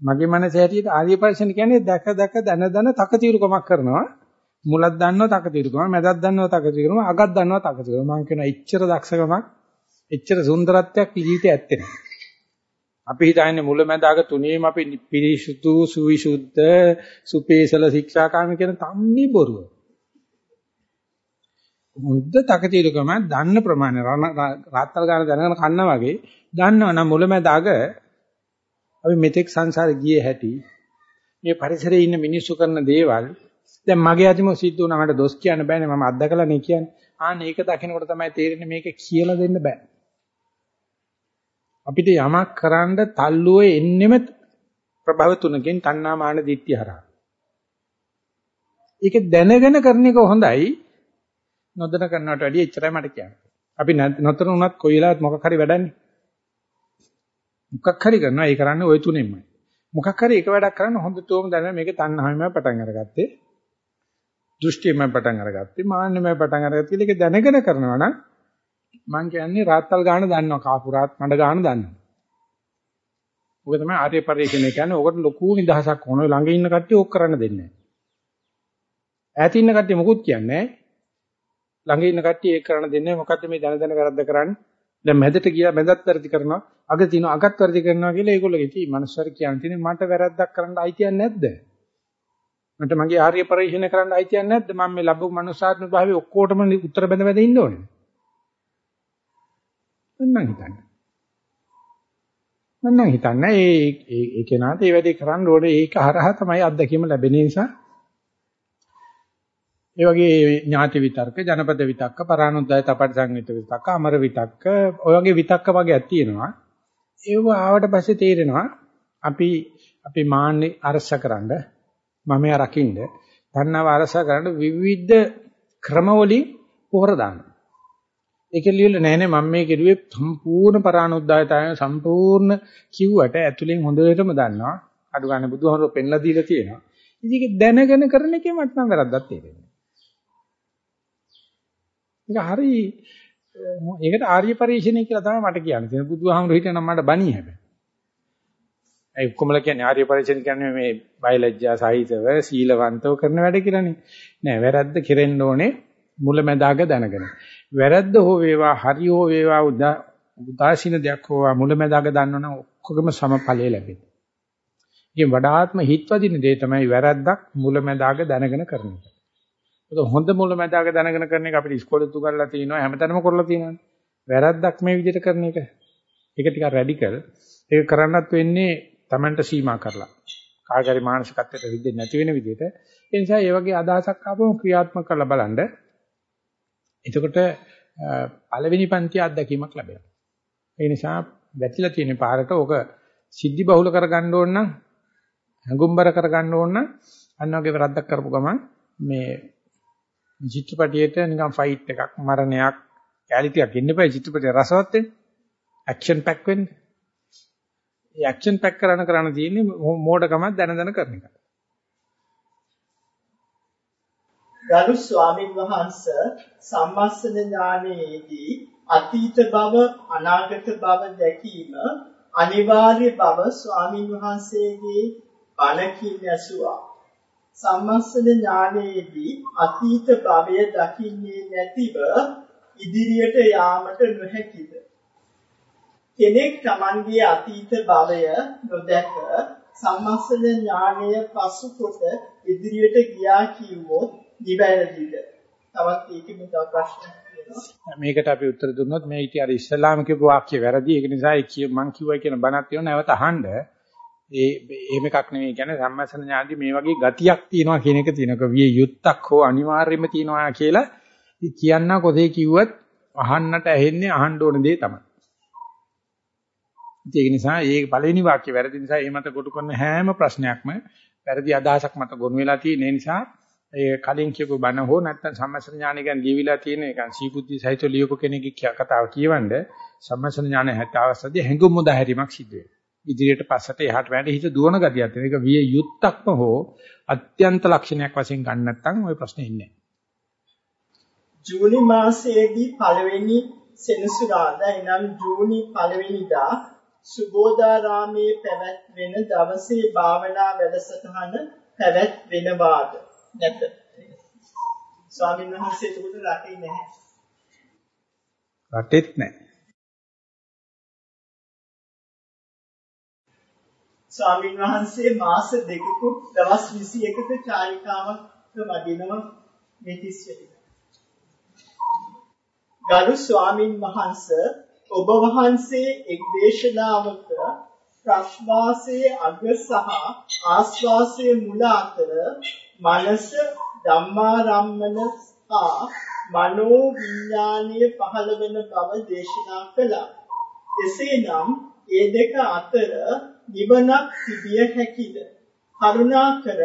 මගේ මනස හැටියට ආර්ය පරිශ්‍රණ කියන්නේ දැක දැක දන දන තකතිරුකමක් කරනවා. මුලක් දන්නවා තකතිරුකම, මැදක් දන්නවා තකතිරුකම, අගක් දන්නවා තකතිරුකම. මම කියනවා එච්චර දක්ෂකමක්, එච්චර සුන්දරත්වයක් ජීවිතේ ඇත්තේ නැහැ. අපි හිතන්නේ මුල මැද අග තුනේම අපි පිරිසුදු, සුවිසුද්ධ, සුපේසල ශික්ෂාකාමී කියන තම්නි බොරුව. මුද්ද තකතිරුකම දන්න ප්‍රමාණය රාත්තල් ගන්න දැනගෙන කන්න වගේ දන්නවනම් මුල මැද අග අපි මෙතෙක් සංසාරේ ගියේ හැටි මේ පරිසරයේ ඉන්න මිනිස්සු කරන දේවල් දැන් මගේ අතිම සිද්ධ වුණා මට දොස් කියන්න බෑනේ මම අත්දකලා නේ කියන්නේ. ආන්න ඒක දකිනකොට තමයි තේරෙන්නේ මේක කියලා දෙන්න බෑ. අපිට යමක් කරන්න තල්ලුවේ එන්නෙම ප්‍රභව තුනකින් තණ්හා මාන දිට්ඨි හරහා. ඒක දැනගෙන කරන එක හොඳයි. නොදැන කරනවට වැඩිය එච්චරයි මට කියන්නේ. අපි නොතර උනත් කොයි වෙලාවත් මොකක් හරි වැඩන්නේ. මොකක් හරි කරනවා ඒ කරන්නේ ওই තුනෙන්මයි. මොකක් හරි එක වැඩක් කරන්න හොඳටම දැනෙන මේක තණ්හාවෙන්ම පටන් අරගත්තේ. දෘෂ්ටියෙන්ම පටන් අරගත්තේ. මාන්නෙම පටන් අරගත්තේ. ඒක දැනගෙන කරනවා නම් මම කියන්නේ රාත්තල් ගාන දන්නවා කාපු රාත් මඩ ගාන දන්නවා. ඔක තමයි ආර්ය පරිශ්‍රණය කියන්නේ. ඔකට ලොකු නිදහසක් ඕන. ළඟ ඉන්න කට්ටිය ඕක කරන්න දෙන්නේ නැහැ. ඈත ඉන්න කට්ටිය මොකුත් කියන්නේ නැහැ. ළඟ ඉන්න කට්ටිය ඒක කරන්න දෙන්නේ නැහැ. මොකද්ද මේ දන දන වැරද්ද කරන්නේ? දැන් මැදට ගියා මැදත් වැරදි කරනවා. අග තිනවා අගත් වැරදි කරනවා කියලා ඒගොල්ලෝ ඉතින් මනුස්සයර කියන්නේ මට වැරද්දක් කරන්න අයිතියක් නැද්ද? මට මගේ ආර්ය පරිශීලනය කරන්න අයිතියක් නැද්ද? මම මේ ලැබු මනුස්සාත්ම භාවයේ ඔක්කොටම උත්තර බඳ බඳ ඉන්න ඕනේ. මම හිතන්නේ. මම හිතන්නේ ඒ ඒ කෙනාට ඒ වැඩේ කරන්න ඕනේ. ඒක හරහා තමයි අත්දැකීම ලැබෙන නිසා ඒ වගේ ඥාති විතර්ක, ජනපද විතක්ක, පරානුද්යය තපට සංවිත විතක්ක, අමර විතක්ක, ඔය වගේ විතක්ක වගේක් තියෙනවා. ඒව ආවට පස්සේ තේරෙනවා අපි අපි මාන්නේ අරසකරනද මම රකින්න, තණ්හාව අරසකරන විවිධ ක්‍රමවලින් පොහොර දානවා. ඒක ලියලා නෑ නේ මම මේ කෙරුවේ සම්පූර්ණ පරානුද්යය සම්පූර්ණ කිව්වට ඇතුලෙන් හොඳටම දන්නවා. අඩු ගන්න බුදුහමෝ පෙන්ලා දීලා තියෙනවා. ඉතින් ඒක දැනගෙන කරන එකේ මට නම් වැරද්දක් තේරෙන්නේ ඒක හරි ඒකට ආර්ය පරිශ්‍රණය කියලා තමයි මට කියන්න තියෙන්නේ. බුදුහාමුදුරු හිටියනම් මට බණී හැබැයි. ඒ කොමල කියන්නේ ආර්ය පරිශ්‍රණය කියන්නේ මේ බයලජ්ජා සහිතව සීලවන්තව කරන වැඩ කියලානේ. නෑ වැරද්ද කෙරෙන්න ඕනේ මුලැමැදාග දැනගෙන. වැරද්ද හෝ වේවා හරි හෝ වේවා උදාසීන දෙයක් හෝ මුලැමැදාග දන්නවනම් ඔක්කොගම සමඵලය ලැබෙනවා. ඉතින් වඩාත්ම හිත්වදින දේ තමයි වැරද්දක් මුලැමැදාග දැනගෙන කරන එක. ඒක හොඳ මුලැමැදාක දැනගෙන කරන එක අපිට ඉස්කෝලේ තුගල්ලා තිනවා හැමතැනම කරලා තියෙනවානේ. වැරද්දක් මේ විදිහට කරන එක. ඒක ටිකක් රැඩිකල්. ඒක කරන්නත් වෙන්නේ Tamanට සීමා කරලා. කාර්යකාරී මානසිකත්වයට රිද්දෙන්නේ නැති වෙන විදිහට ඒ නිසා මේ වගේ අදහසක් ආවම ක්‍රියාත්මක කරලා බලන්න එතකොට පළවෙනි පන්ති අත්දැකීමක් ලැබෙනවා ඒ නිසා වැටිලා තියෙන පාරට ඕක සිද්ධි බහුල කරගන්න ඕන නම් හැඟුම්බර කරගන්න ඕන නම් අන්න වගේ වැරද්දක් කරපු ගමන් මේ චිත්‍රපටියට නිකන් ෆයිට් එකක් මරණයක් කැලිටියක් ඉන්න එපා චිත්‍රපටිය රසවත් වෙන්න ඇක්ෂන් පැක් වෙන්න ඒ ඇක්ෂන් පැක් කරන කරන්න තියෙන්නේ මෝඩකමක් දැන දැන කරන එක. ගරු ස්වාමින් වහන්සේ සම්මස්සන ඥානයේදී අතීත භව අනාගත භව දැකීම අනිවාර්ය බව ස්වාමින් වහන්සේගේ බණකින් ඇසුවා. සම්මස්සන ඥානයේදී අතීත භවය දකින්නේ නැතිව ඉදිරියට යාමට නොහැකිද? කෙනෙක් Tamanගේ අතීත භවය නොදැක සම්මස්සන ඥානය පසු කොට ඉදිරියට ගියා කිව්වොත් නිවැරදිද? තවත් ඒකෙම තව ප්‍රශ්නයක් තියෙනවා. මේකට අපි උත්තර දුන්නොත් මේ ඊට අර ඉස්ලාම කියපු වාක්‍ය වැරදි. ඒක නිසා ඒ මං කිව්වයි කියන බණක් තියෙනවා නැවත අහන්න. ඒ එහෙම එකක් නෙවෙයි කියන්නේ සම්මස්සන ඥානදී මේ වගේ ගතියක් තියෙනවා කියන එක තියෙනක විය යුත්තක් හෝ අනිවාර්යයෙන්ම තියෙනවා කියලා කියන්න කොතේ කිව්වත් අහන්නට ඇහෙන්නේ අහන්න ඕන දේ තමයි. ඒක නිසා මේ පළවෙනි වාක්‍ය වැරදි නිසා ඒ මත කොටු කරන හැම ප්‍රශ්නයක්ම වැරදි අදහසක් මත ගොනු වෙලා තියෙන නිසා ඒ කලින් කියපු බණ හෝ නැත්නම් සම්මස්න ඥාන ගැන ලියවිලා තියෙන එක සීබුද්ධි සහිත ලියපු කෙනෙක්ගේ කතාව කියවන්න සම්මස්න ඥාන හැට අවස්ථාවේ හැඟුම් මුදාහැරීමක් සිද්ධ වෙනවා. ඉදිරියට පස්සට එහාට වැට හිත දුවන ගතියක් තියෙන එක විය යුත්තක්ම හෝ අත්‍යන්ත ලක්ෂණයක් වශයෙන් ගන්න නැත්නම් ওই ප්‍රශ්නේ ඉන්නේ ජූනි මාසයේදී පළවෙනි සෙනසුරාදා එනම් ජූනි පළවෙනිදා සුබෝධාරාමයේ පැවැත්වෙන දවසේ භාවනා වැඩසටහන පැවැත්වෙනවාද නැත. ස්වාමීන් වහන්සේ ඒකට රටේ නැහැ. රටෙත් නැහැ. ස්වාමීන් වහන්සේ මාස දෙකකුත් දවස් 21ක චාරිකාවක් වඩිනවා මෙතිස්සෙට. ගරු ස්වාමින් වහන්සේ ඔබ වහන්සේ එක් දේශනාවක ප්‍රශ්වාසයේ අග සහ ආශ්වාසයේ මුල අතර මනස ධම්මාරම්මන හා මනෝ විඥානීය පහළ වෙන බව දේශනා කළා. එසේනම් ඒ දෙක අතර නිවනක් තිබිය හැකිද? කරුණාකර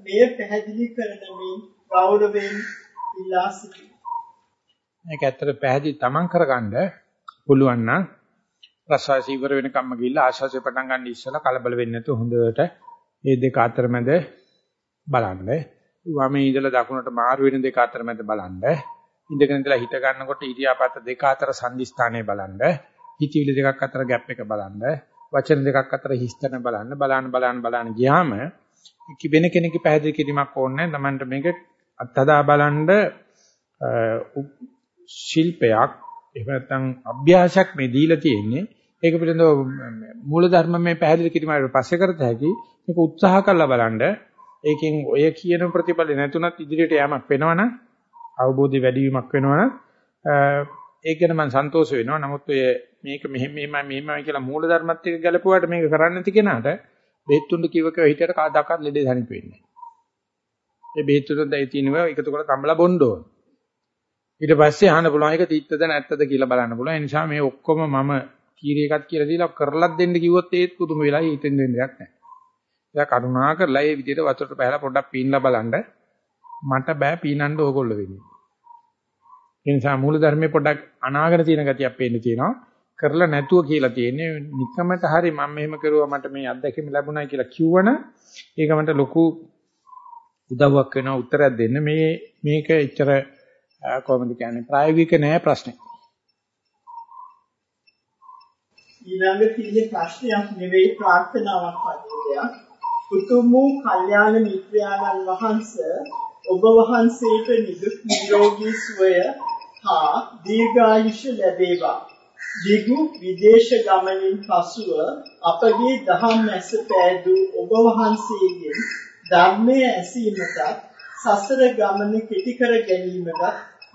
මෙය පැහැදිලි කරනමින් ගෞරවයෙන් ඉල්ලා සිටිනවා. මේක ඇත්තට පැහැදිලි තමන් කරගන්න පුළුවන් නම් ප්‍රසවාස ඉවර වෙනකම්ම ගිහිල්ලා ආශ්වාසය පටන් ගන්න ඉස්සලා කලබල වෙන්නේ නැතුව හොඳට මේ දෙක අතරමැද බලන්න. වමේ ඉඳලා දකුණට මාරු වෙන දෙක අතරමැද බලන්න. ඉඳගෙන ඉඳලා හිට ගන්නකොට ඉරියාපත දෙක අතර සංදිස්ථානය බලන්න. හිතවිලි දෙකක් අතර ગેප් එක බලන්න. වචන දෙකක් අතර හිස්තන බලන්න. බලන්න බලන්න බලන්න ගියාම කිබෙන කෙනෙක්ගේ පැහැදිලි කිරීමක් ඕනේ නැහැ. Tamanට මේක අත්හදා බලන්න ශිල්පයක් එහෙම නැත්නම් අභ්‍යාසයක් මේ දීලා තියෙන්නේ. ඒක පිළිබඳව මූල ධර්ම මේ පැහැදිලි කිරීමකට පස්සේ කරත හැකි. මේක උත්සාහ කරලා බලන්න. ඒකෙන් ඔය කියන ප්‍රතිඵල නැතුණත් ඉදිරියට යamak වෙනවනම් අවබෝධය වැඩි වීමක් වෙනවනම් ඒක ගැන මම සන්තෝෂ වෙනවා. නමුත් ඔය මේක මෙහෙම මෙහෙමයි මෙහෙමයි කියලා මූල ධර්මත් එක්ක ගැලපුවාට මේක කරන්නේ නැති කෙනාට බෙහෙත් තුන්න කිව්වක හිතට කාදාකත් ලෙඩේ ධනිප වෙන්නේ. ඒ බෙහෙත් තුන දැයි තියෙනවා එකතු කරලා තම්බලා බොන්න ඕන. ඊට පස්සේ අහන්න පුළුවන් ඒක තීත්තද නැත්තද කියලා බලන්න පුළුවන්. ඒ නිසා මේ ඔක්කොම මම කීරේ එකක් කියලා දීලා කරලත් දෙන්න කිව්වොත් ඒත් පුදුම වෙලා හිතෙන් දෙන්න දෙයක් නැහැ. ඒක කරුණා කරලා මේ විදිහට වතුරට පහලා පොඩ්ඩක් පීනලා බලන්න. මට බෑ පීනන්න ඕගොල්ලෝ වෙන්නේ. ඒ නිසා මූල ධර්මයේ පොඩ්ඩක් අනාගත තියෙන ගතියක් පේන්න තියෙනවා. කරලා නැතුව කියලා තියෙන්නේ නිකමට හරි මම මෙහෙම කරුවා මට මේ අත්දැකීම ලැබුණා කියලා කිව්වන ඒක මට ලොකු උදව්වක් වෙනවා උත්තරයක් දෙන්න මේ මේක එච්චර කොහොමද කියන්නේ ප්‍රායෝගික නෑ ප්‍රශ්නේ. ඊළඟ තියෙන ප්‍රශ්නයක් නෙවෙයි ප්‍රාර්ථනාවක් වගේ උතුම් වූ කල්යාණ මිත්‍රයාණන් වහන්සේ ඔබ වහන්සේට නිදුක් නිරෝගී සුවය හා දීර්ඝායුෂ ලැබේවා. දිගු විදේශ ගමනින් පසුව අපගේ දහම් ඇස පෑදූ ඔබ වහන්සේගෙන් ධර්මයේ ඇසීමට සසර ගමන කෙටි කර ගැනීමට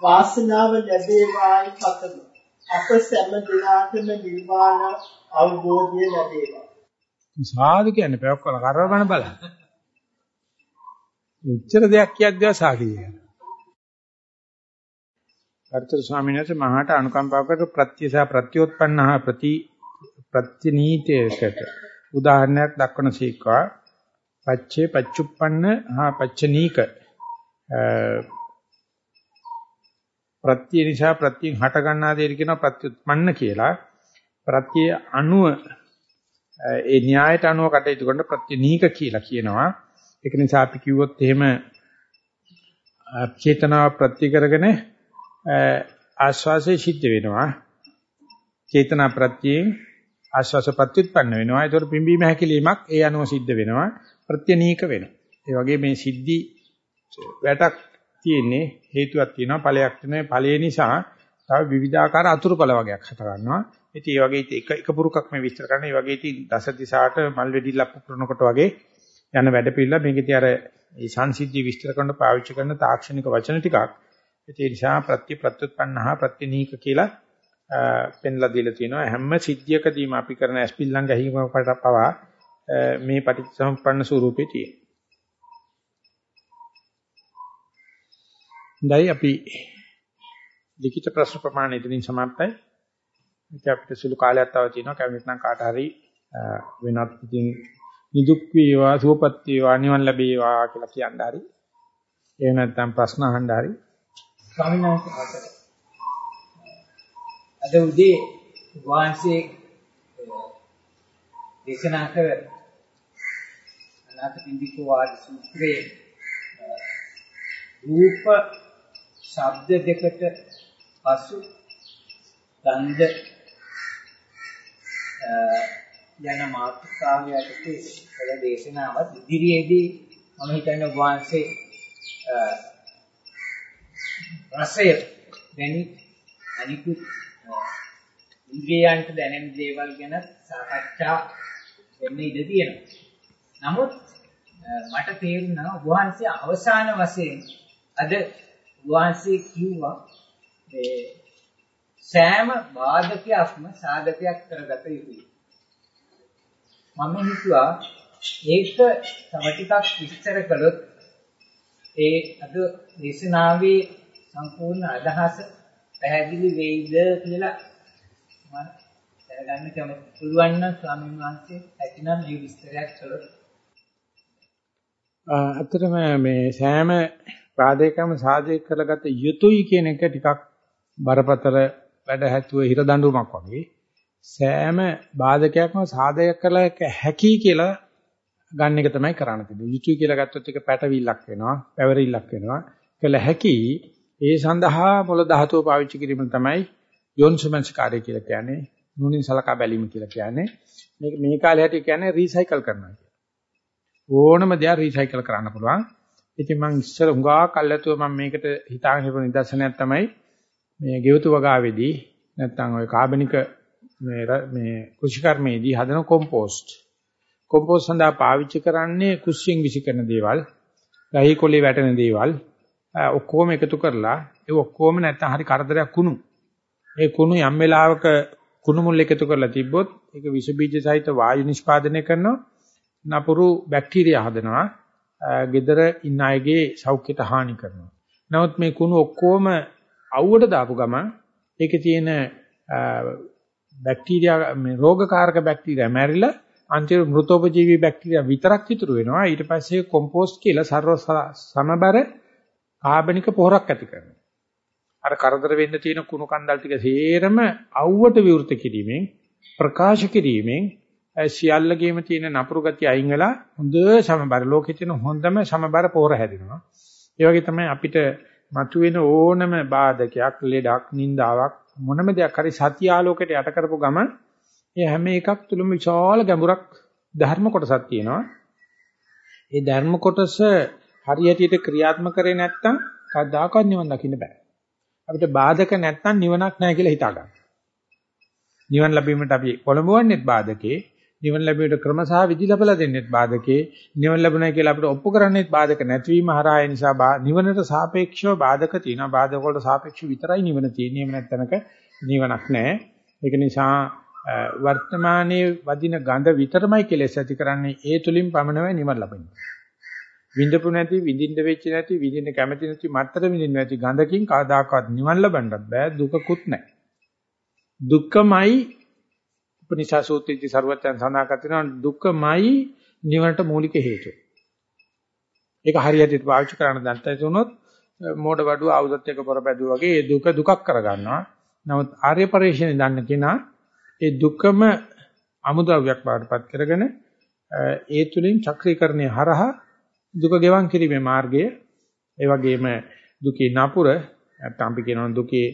වාසනාව ලැබේවායි පතමි. අප සෑම දිනාටම නිර්වාණ අවබෝධය ලැබේවා. සාදු කියන්නේ පැයක් වල කරවබන බලන්න. උච්චර දෙයක් කියද්දී සාදී කියනවා. අර්ථ ස්වාමීන් වහන්සේ මහාට අනුකම්පාවකට ප්‍රත්‍යසා ප්‍රත්‍යෝත්පන්නහ ප්‍රති ප්‍රත්‍යනීතයකට උදාහරණයක් දක්වන සීක්වා. පච්චේ පච්චුප්පන්න හා පච්චනීක. ප්‍රත්‍ය නිසා ප්‍රත්‍යයෙන් හට ගන්නා දෙයට කියනවා ප්‍රත්‍යුත්පන්න කියලා. ප්‍රත්‍ය අණුව ඒ න්‍යායට අනුව කටයුතු කරන ප්‍රත්‍යනීක කියලා කියනවා. ඒක නිසා අපි කිව්වොත් එහෙම චේතනාව ප්‍රත්‍ය කරගෙන ආස්වාසේ සිද්ධ වෙනවා. චේතනා ප්‍රත්‍යයෙන් ආස්වාස ප්‍රත්‍යুৎපන්න වෙනවා. ඒතකොට පිම්බීම හැකිලීමක් ඒ අනුව සිද්ධ වෙනවා. ප්‍රත්‍යනීක වෙනවා. ඒ වගේ මේ සිද්ධි වැටක් තියෙන්නේ හේතුවක් තියෙනවා ඵලයක් තියෙනවා. ඵලය නිසා තව විවිධාකාර අතුරුඵල වගේක් හට ගන්නවා. ඉතින් ඒ වගේ එක එක පුරුකක් මේ විස්තර කරන. ඒ වගේ ඉතින් දස දිශාට මල් වෙඩිල්ලක් පුපුරනකොට වගේ යන වැඩ පිළිලා මේකදී අර මේ සංසිද්ධි විස්තර කරන පාවිච්චි කරන තාක්ෂණික වචන ටිකක් ඒ නිසා ප්‍රත්‍ය ප්‍රත්‍යুৎපන්නහ ප්‍රත්‍යනීක කියලා පෙන්ලා දීලා තියෙනවා හැම සිද්ධියකදීම අපි කරන ඇස්පිල්ලම් ගැහිමකට පවා මේ පටිච්චසමුප්පන්න ස්වරූපේ තියෙනවා. දැන් අපි ලිඛිත ප්‍රශ්න ප්‍රමාණය ඉදිරින් සමාප්තයි. ඉතින් අපිට සුළු කාලයක් තව තියෙනවා. කැමති නම් කාට හරි වෙනත් ඉතින් නිදුක් වේවා, සුවපත් වේවා, නිවන් ලැබේවා කියලා කියන්න හරි. එහෙම නැත්නම් ප්‍රශ්න අහන්න හරි ස්වාමීන් වහන්සේ අද උදේ වාංශයේ දේශනා කර අනාථ පින්ඩිකෝ වාද සූත්‍රයේ රූප ශබ්ද දෙකට පසු ගන්ධ යන මාතෘකාව යටතේ කළ දේශනාවත් ඉදිරියේදී මම හිතන්නේ වාංශේ රසය දැනි අනිකුත් ඉන්ද්‍රියයන්ට දැනෙන දේවල් ගැන සාකච්ඡා වෙන්න ඉඩ තියෙනවා. නමුත් මට තේරුණා වහන්සේ අවසාන වශයෙන් අද වහන්සේ කිව්වා මේ සෑම බාධකයක්ම සාධකයක් කරගත යුතුයි. මම හිතුවා ඒක තව ටිකක් විස්තර කළොත් ඒ අද දේශනාවේ සම්පූර්ණ අදහස පැහැදිලි වෙයිද කියලා මම දැනගන්න කැමති. පුළුවන් නම් ස්වාමීන් වහන්සේ ඇතිනම් මේ විස්තරයක් කළොත්. අතරම මේ සෑම ප්‍රාදේකම සාධක කරගත යුතුයි කියන එක ටිකක් බරපතල වැඩ හැතුව හිර දඬුවමක් වගේ සෑම බාධකයක්ම සාධක කළ හැකි කියලා ගන්න එක තමයි කරන්න තියෙන්නේ. යුතුයි කියලා ගත්තොත් ඒක පැටවිල්ලක් වෙනවා, පැවරිල්ලක් වෙනවා. කළ හැකි ඒ සඳහා මොළ ධාතුව පාවිච්චි කිරීම තමයි යෝනිසමංසකාරය කියලා කියන්නේ. නුනින් සලකා බැලීම කියලා කියන්නේ. මේක මේ කාලේ හැටි කියන්නේ රීසයිකල් කරනවා කියලා. ඕනම දෙයක් රීසයිකල් කරන්න පුළුවන්. ඉතින් මම ඉස්සර හුඟා කල්ැතුව මම මේකට හිතාගෙන හිටපු නිදර්ශනයක් තමයි මේ ගෙවතු වගාවේදී නැත්නම් ওই කාබනික මේ මේ කෘෂිකර්මයේදී හදන කොම්පෝස්ට්. කොම්පෝස්ට් සඳහා පාවිච්චි කරන්නේ කුස්සියෙන් විසි කරන දේවල්, ගහේ කොලේ වැටෙන දේවල්, ඔක්කොම එකතු කරලා ඒ ඔක්කොම නැත්තම් හරි කරදරයක් කුණු. ඒ කුණු යම් වෙලාවක කුණු මුල් එකතු කරලා තිබ්බොත් ඒක විස බීජ සහිත වායු නිෂ්පාදනය කරනවා. නපුරු බැක්ටීරියා හදනවා. gedara ඉන්න අයගේ සෞඛ්‍යයට හානි කරනවා. නමුත් මේ කුණු ඔක්කොම අවුවට දාපු ගමන් ඒකේ තියෙන බැක්ටීරියා මේ රෝගකාරක බැක්ටීරියා මැරිලා අන්තිම මෘතෝපජීවී බැක්ටීරියා විතරක් ඉතුරු වෙනවා. ඊට පස්සේ කොම්පෝස්ට් කියලා සර්ව සමබර කාබනික පොහොරක් ඇති කරනවා. අර කරදර වෙන්න තියෙන කුණු කන්දල් ටික සේරම අවුවට විවෘත කිරීමෙන් ප්‍රකාශ කිරීමෙන් සියල්ලගේම තියෙන නපුරු ගතිය අයින් වෙලා හොඳ සමබර ලෝකෙ තියෙන හොඳම සමබර පොහොර හැදෙනවා. ඒ වගේ තමයි අපිට මතුවෙන ඕනම බාධකයක්, ලෙඩක්, නින්දාවක් මොනම දෙයක් හරි සත්‍ය ආලෝකයට යට කරපු ගමන් ඒ හැම එකක් තුළම විශාල ගැඹුරක් ධර්ම කොටසක් තියෙනවා. ඒ ධර්ම කොටස හරියටියට ක්‍රියාත්මක කරේ නැත්නම් කවදාකවත් නිවන් දකින්න බෑ. අපිට බාධක නැත්නම් නිවනක් නැහැ කියලා හිතා ගන්න. නිවන් ලැබීමට අපි පොළඹවන්නේත් බාධකේ, නිවන් ලැබීමට ක්‍රම සහ විදි ලැබලා දෙන්නෙත් බාධකේ, නිවන් ලැබුණයි කියලා අපිට ඔප්පු කරන්නේත් බාධක නැතිවීම හරහා ඒ නිසා නිවනට සාපේක්ෂව බාධක තියෙනවා. බාධක වලට සාපේක්ෂව විතරයි නිවන තියෙන්නේ. එහෙම නැත්නම්ක නිවනක් නැහැ. ඒක නිසා වර්තමානයේ වදින ගඳ විතරමයි කෙලෙස් ඇති කරන්නේ ඒ තුලින් පමණමයි නිවන් ලබන්නේ. විඳපු නැති, විඳින්න වෙච්ච නැති, විඳින්න කැමති නැති, මත්තර විඳින්න නැති ගඳකින් කවදාකවත් නිවන් ලබන්නත් බෑ දුකකුත් නැහැ. දුක්ඛමයි උපනිෂා සූත්‍රයේ සරුවත්යන් සඳහන් කරනවා දුක්ඛමයි නිවනට මූලික හේතුව. ඒක හරියට පාවිච්චි කරන්න දැක්තයි උනොත් මෝඩ වඩුව ආයුධත් එක්ක පොරපැදුවා වගේ ඒ දුක දුකක් කරගන්නවා. නමුත් ආර්ය පරිශ්‍රණය දන්න කෙනා ඒ දුකම අමුද්‍රව්‍යයක් බාටපත් කරගෙන ඒ තුලින් චක්‍රීකරණය හරහා දුක ගෙවන් කිරීමේ මාර්ගය ඒ වගේම දුකේ නපුර නැත්නම් අපි කියනවා දුකේ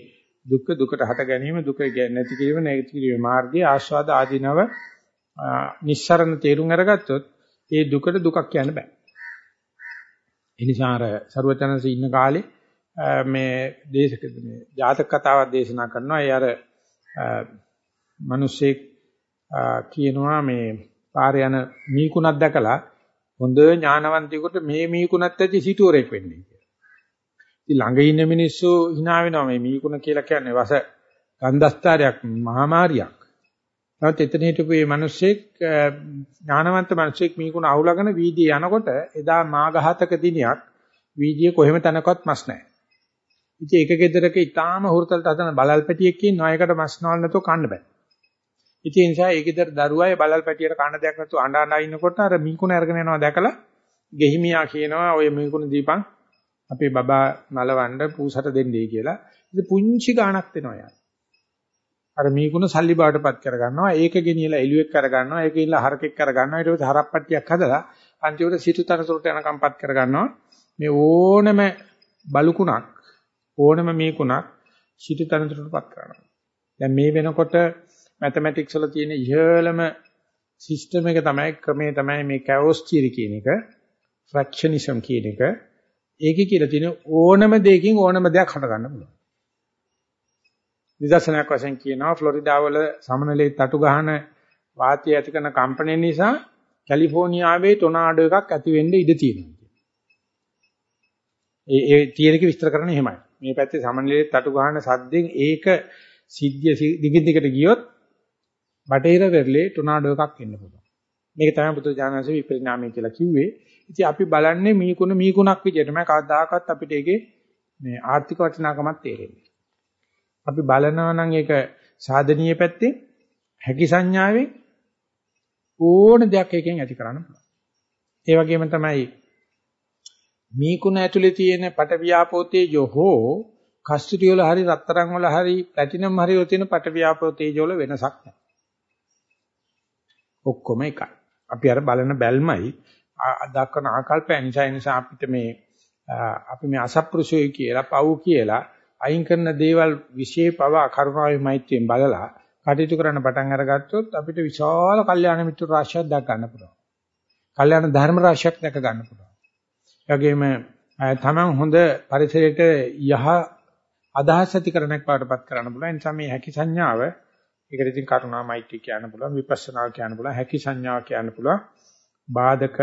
දුක්ඛ දුකට හට ගැනීම දුක නැති කිරීම නැති කිරීමේ මාර්ගය ආස්වාද ආදීනව නිස්සරණ තේරුම් අරගත්තොත් ඒ දුකට දුකක් කියන්න බෑ. ඒ නිසා අර ਸਰවචනන්සේ ඉන්න කාලේ මේ දේශක මේ ජාතක කතාවක් දේශනා කරනවා. ඒ අර මිනිස්සෙක් කියනවා මේ පාරේ යන මීකුණක් දැකලා හොඳ ඥානවන්තයෙකුට මේ මීකුණත් ඇති සිටුවරෙක් වෙන්නේ කියලා. ඉතින් ළඟ ඉන්න මිනිස්සු hina වෙනවා මේ මීකුණ කියලා කියන්නේ වස ගන්ධස්තරයක් මහාමාරියක්. නමුත් එතන හිටපු මේ මිනිස්සෙක් ඥානවන්ත මිනිස්සෙක් මීකුණ අහුලගෙන වීදියේ යනකොට එදා මාඝාතක දිනයක් වීදියේ කොහෙම තැනකවත් මස් නැහැ. ඉතින් එක ගෙදරක ඊටාම හුරතලට හදන බලල් පැටියෙක් ඉන්නවා. ඒකට මස් නවල් නැතුව කන්න බෑ. ඉතින් ඒ නිසා ඒ ගෙදර දරුවායි බලල් පැටියට කන්න දෙයක් නැතුව අඬ අඬ ඉන්නකොට අර මීකුණ අරගෙන යනවා දැකලා ගෙහිමියා කියනවා ඔය මීකුණ දීපන් අපේ බබා නලවන්න පූසට දෙන්නයි කියලා. ඉතින් පුංචි ගාණක් දෙනවා යාර. අර මීකුණ සල්ලි බාටපත් කර ගන්නවා. ඒක ගෙනියලා එළුවෙක් කර ගන්නවා. ඒක ඉල්ල හරකෙක් කර ගන්නවා. ඊට පස්සේ හරප්පට්ටියක් හදලා අන්තිමට සිටුතරතුරට යනකම්පත් කර ගන්නවා. මේ ඕනම බලුකුණක් ඕනම මීකුණක් සිටුතරතුරටපත් කරනවා. දැන් මේ වෙනකොට මැතමැටික්ස් වල තියෙන ඉහළම සිස්ටම් එක තමයි ක්‍රමේ තමයි මේ කැවොස් තියරි කියන එක ෆ්‍රැක්ෂනිසම් කියන එක ඒකේ කියලා තියෙන ඕනම දෙයකින් ඕනම දෙයක් හට ගන්න පුළුවන් නිදර්ශනයක් වශයෙන් කියනවා ෆ්ලොරිඩා වල සමනලේ තටු ගහන වාතය ඇති කරන කම්පණය නිසා කැලිෆෝනියාවේ ටොනාඩෝ එකක් ඇති වෙන්න ඉඩ තියෙනවා. ඒ ඒ තියෙනක විස්තර කරන්නේ එහෙමයි. මේ පැත්තේ සමනලේ තටු ගහන සද්දෙන් ඒක සිද්ධිය දිගින් දිගට ගියොත් බටහිර වෙරළේ ටොනාඩෝ එකක් එන්න පුළුවන්. මේක තමයි බුදු දානසේ විපරිණාමය කියලා කිව්වේ. ඉතින් අපි බලන්නේ මීකුණ මීකුණක් විදිහටම කවදාකවත් අපිට ඒකේ මේ ආර්ථික වටිනාකමක් තේරෙන්නේ. අපි බලනවා නම් ඒක සාධනීය පැත්තේ හැකි සංඥාවෙන් ඕන දෙයක් එකෙන් ඇති කරන්න පුළුවන්. ඒ වගේම තමයි මීකුණ ඇතුලේ තියෙන පට ව්‍යාපෝතේජෝ හෝ කස්තුරි වල හරි රත්තරන් වල හරි ප්ලැටිනම් හරි වල තියෙන පට ව්‍යාපෝතේජෝ වල වෙනසක් නැහැ. ඔක්කොම එකයි. අපි අර බලන බැල්මයි දක්වන ආකල්පය නිසා නිසා අපිට මේ අපි මේ අසප්පුරුෂයයි කියලා පව් කියලා අයින් කරන දේවල් විශේෂ පව කරුණාවේ මෛත්‍රියෙන් බලලා කටයුතු කරන්න පටන් අරගත්තොත් අපිට විශාල කල්යාණ මිත්‍ර රාශියක් දක් ගන්න පුළුවන්. කල්යාණ ධර්ම රාශියක් දැක ගන්න පුළුවන්. ඒ වගේම තමන් හොඳ පරිසරයක යහ අදහස් ඇතිකරණයක් පාටපත් කරන්න පුළුවන්. ඒ නිසා මේ හැකි සංඥාව ඒකට ඉතින් කරුණා මෛත්‍රී කියන්න පුළුවන්, විපස්සනා කියන්න පුළුවන්, හැකි සංඥාව කියන්න පුළුවන්, බාධක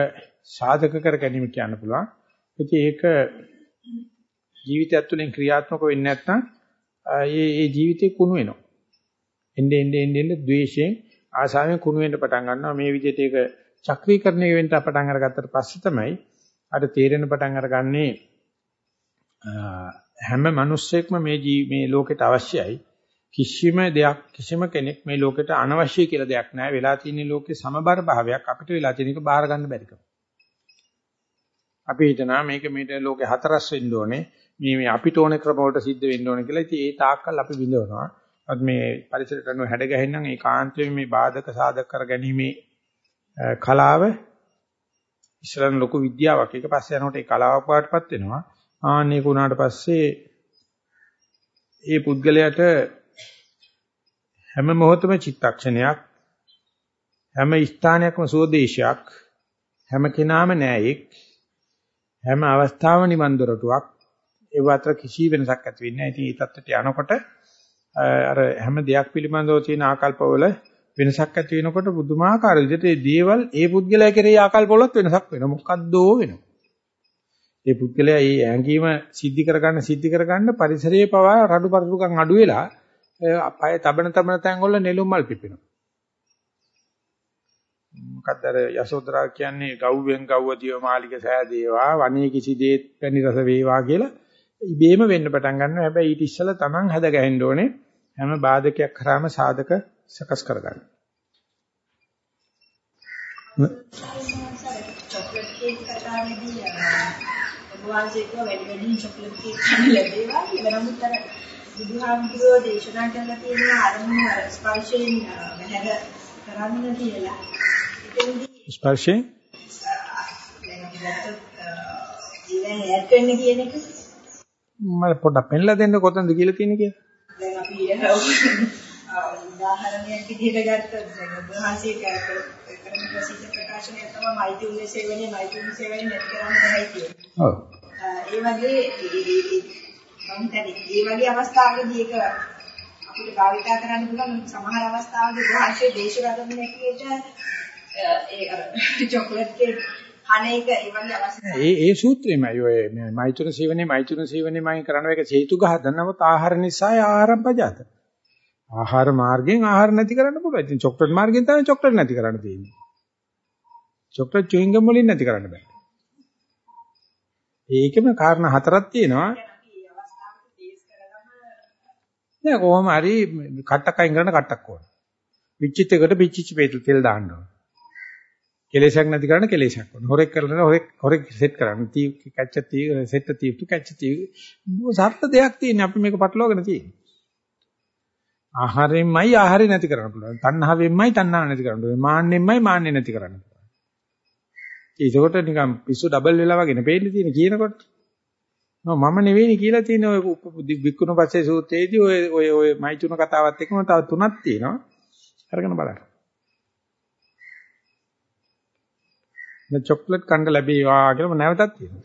සාධක කර ගැනීම කියන්න පුළුවන්. ඉතින් ඒක ජීවිතයත් තුළින් ක්‍රියාත්මක වෙන්නේ නැත්නම් ඒ ඒ ජීවිතේ කුණු වෙනවා. එන්නේ එන්නේ එන්නේ ද්වේෂයෙන් ආසාවෙන් කුණු වෙන්න පටන් ගන්නවා. මේ විදිහට ඒක චක්‍රීකරණය වෙන්න පටන් අරගත්තට පස්සේ තමයි අර තේරෙන පටන් අරගන්නේ හැම මිනිස්සෙක්ම මේ මේ ලෝකෙට අවශ්‍යයි. කිසිම දෙයක් කිසිම කෙනෙක් මේ ලෝකෙට අනවශ්‍ය කියලා දෙයක් නැහැ. වෙලා තියෙන ලෝකේ සමබර භාවයක් අපිට වෙලා තියෙන එක බාර ගන්න බැරිකම. අපි හිතනවා මේක මේට ලෝකේ හතරස් වෙන්න ඕනේ. මේ මේ අපිට ඕන ක්‍රම වලට සිද්ධ වෙන්න ඕන කියලා. ඉතින් ඒ තාක්කල් අපි විඳවනවා. අත් මේ පරිසරයට අනුව හැඩ ගැහෙන්නම් ඒකාන්තයෙන් මේ බාධක සාධක කර ගැනීමේ කලාව ඉස්සරන් ලොකු විද්‍යාවක්. ඒක පස්සේ යනකොට ඒ කලාව පාටපත් වෙනවා. ආන්නේක උනාට පස්සේ ඒ පුද්ගලයාට හැම මොහොතම චිත්තක්ෂණයක් හැම ස්ථානයක්ම සුවදේශයක් හැම කෙනාම නෑයෙක් හැම අවස්ථාවම නිවන් දොරටුවක් ඒ අතර කිසි වෙනසක් ඇති වෙන්නේ නැහැ. ඉතින් මේ தත්තට යනකොට අර හැම දෙයක් පිළිබඳව තියෙන ආකල්පවල වෙනසක් ඇති වෙනකොට බුදුමාකාර විදිහට මේ දේවල් ඒ පුද්ගලයා කෙරෙහි ආකල්පවලත් වෙනසක් වෙනවා. මොකක්දෝ වෙනවා. ඒ පුද්ගලයා මේ ඇඟීම සිද්ධි කරගන්න සිද්ධි කරගන්න පරිසරයේ පවා රඩු පරදුකම් අඩු වෙලා අය තබන තබන තැන් වල නෙළුම් මල් පිපෙනවා. මොකක්ද අර යසෝදරා කියන්නේ ගව්වෙන් ගව්වතිය මාලික සෑදේවා වණේ කිසි දේත් පැණි රස වේවා කියලා ඉබේම වෙන්න පටන් ගන්නවා. හැබැයි ඊට ඉස්සෙල්ලා Taman හැද ගැහෙන්න ඕනේ. හැම බාධකයක් කරාම සාධක සකස් කරගන්න. චොක්ලට් කේක් කතාවේදී ඔබවහන්සේ කිව්වා වැඩි වැඩියෙන් චොක්ලට් කේක් කන්න ලැබේවා කියලා. නමුත් අර බුදුහාමුදුරුවෝ දේශනා කරලා තියෙන අරමුණ අර ස්පර්ශයෙන් බහැර කරන්න කියලා. එතෙන්දී ස්පර්ශයෙන් ඉවෙන් ඇඩ් වෙන්න කියන එක මම පොඩ්ඩක් පෙන්ලා දෙන්න කොතනද කියලා තියෙන්නේ කියලා. දැන් අපි උදාහරණයක් විදිහට ගත්තොත් දැන් ඔබවහන්සේ කරන ප්‍රසිද්ධ ප්‍රකාශනය තමයි මෛත්‍රී සේවනයේ මෛත්‍රී සේවනයේ නැති කරන්න බෑ කියන්නේ. ඔව්. ඒ වගේ මම හිතන්නේ ඒ වගේ අවස්ථාවකදී ඒක අපිට භාවිතා කරන්න පුළුවන් සමහර අවස්ථාවකදී උන්වහන්සේ දේශගතම නැතිවට ඒ අර චොක්ලට් කේක් අන එක ඒ වගේ අවස්ථා ඒ ඒ සූත්‍රෙමයි ඔය මේ මෛතුන සීවනේ මෛතුන සීවනේ මම කරන එක හේතු ගහදන්න නමුත් ආහාර නිසා ආහාරම් පජාත. ආහාර මාර්ගයෙන් ආහාර නැති කරන්න පුළුවන්. ඉතින් චොක්ලට් මාර්ගයෙන් තමයි චොක්ලට් නැති කරන්න තියෙන්නේ. චොක්ලට් චුයින්ගම් වලින් නැති කරන්න බෑ. ඒකෙම කාරණා හතරක් තියෙනවා. නෑ කොහොම හරි කට්ටක් අයින් කරන කට්ටක් ඕන. පිච්චිත් එකට පිච්චිච්ච පෙට්‍ර තෙල් දාන්න ඕන. කෙලෙසක් නැති කරන්න කෙලෙසක් ඕන. හොරෙක් කරන හොරෙක් හොරෙක් සෙට් කරන්න. තී කැච්ච තී සෙට් තී තු කැච්ච තී සත්‍ය දෙයක් තියෙනවා අපි මේක පටලවාගෙන තියෙන්නේ. ආහාරයෙන්මයි ආහාරය නැති කරන්න පුළුවන්. තණ්හාවෙන්මයි තණ්හාව නැති කරන්න පුළුවන්. මාන්නෙන්මයි මාන්නේ නැති කරන්න පුළුවන්. ඒකකොට නිකන් පිස්සු ඩබල් වෙලා වගේ නේ පේන්නේ තියෙන කියනකොට. මම නෙවෙයි කියලා තියෙන ඔය වික්කුණු පස්සේ සූත්‍රයේදී ඔය ඔය ඔය මයිතුන කතාවත් එක්කම තව තුනක් තියෙනවා. අරගෙන බලන්න. මේ චොක්ලට් කන්න ලැබේවා කියලා නැවතත් තියෙනවා.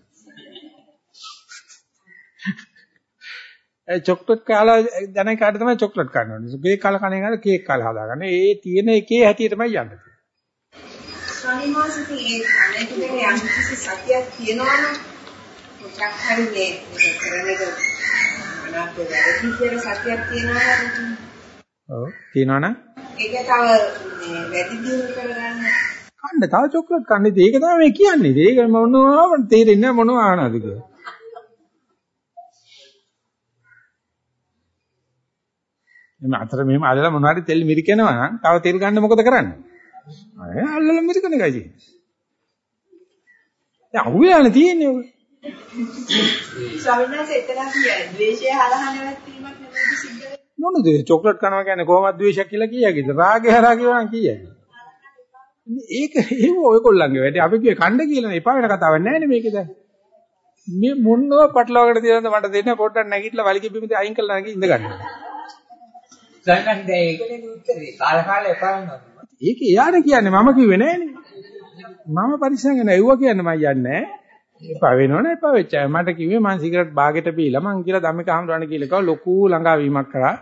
ඒ චොක්ලට් කාලා දැන කාට තමයි චොක්ලට් කන්න ඕනේ. කේක් කාලා කණ එකට කේක් කාලා හදාගන්න. ඒ තියෙන එකේ හැටි තමයි යන්නේ. ස්වාමීන් වහන්සේ මේ කණේකට යම් කිසි සතියක් තියෙනවනම් මොකක් හරි මේ මේක කරන එක අනාත්ම වැරදි කියලා සතියක් තියෙනවා ඔව් තියනවනම් ඒක තව මේ වැඩි දියුණු කරගන්න කන්න තව චොක්ලට් කන්න ඉතින් ඒක තමයි කියන්නේ. ඒක මොනවා තේරෙන්නේ මොනවා ආනද කියලා. එමෙ අතර මෙහෙම අල්ලලා මොනවාරි තෙල් මිරිකනවා නම් තව තෙල් ගන්න මොකද කරන්නේ? අය අල්ලලා මිරිකන එකයි තියෙන්නේ. දැන් අහුවෙලානේ තියෙන්නේ ඔය. ස්වාමීන් වහන්සේ එතන කියන්නේ ද්වේෂය හරහා නැවැත්වීමක් නෙමෙයි සිද්ධ වෙන්නේ මොනද චොක්ලට් කනවා කියන්නේ කොහොමද ද්වේෂයක් කියලා කියයිද? රාගය හරහා කියනවා කියයි. ඒක ඒව ඔයගොල්ලන්ගේ වැඩේ. අපි කියේ කණ්ඩ කියලා නේ එපා වෙන කතාවක් නැහැ නේ මේක දැන්. මේ මොනව පටලවාගෙන තියෙනවද මට දෙන්න පොඩ්ඩක් නැගිටලා වලිගෙ බිමදී අයින් කරලා නැගී ඉඳ ගන්න. සයන්කන් දැන් ඒකනේ උත්තරේ. කාල කාලේ එපා වෙනවා. ඒක එයානේ කියන්නේ මම කිව්වේ නෑනේ. මම පරිස්සම් වෙන එව්වා කියන්නේ මම යන්නේ එපා වෙනවනේ එපා වෙච්චා. මට කිව්වේ මම සිගරට් බාගෙට බීලා මං කියලා ධම්මික හම්බුනන කියලා කව ලොකු ළඟාවීමක් කරා.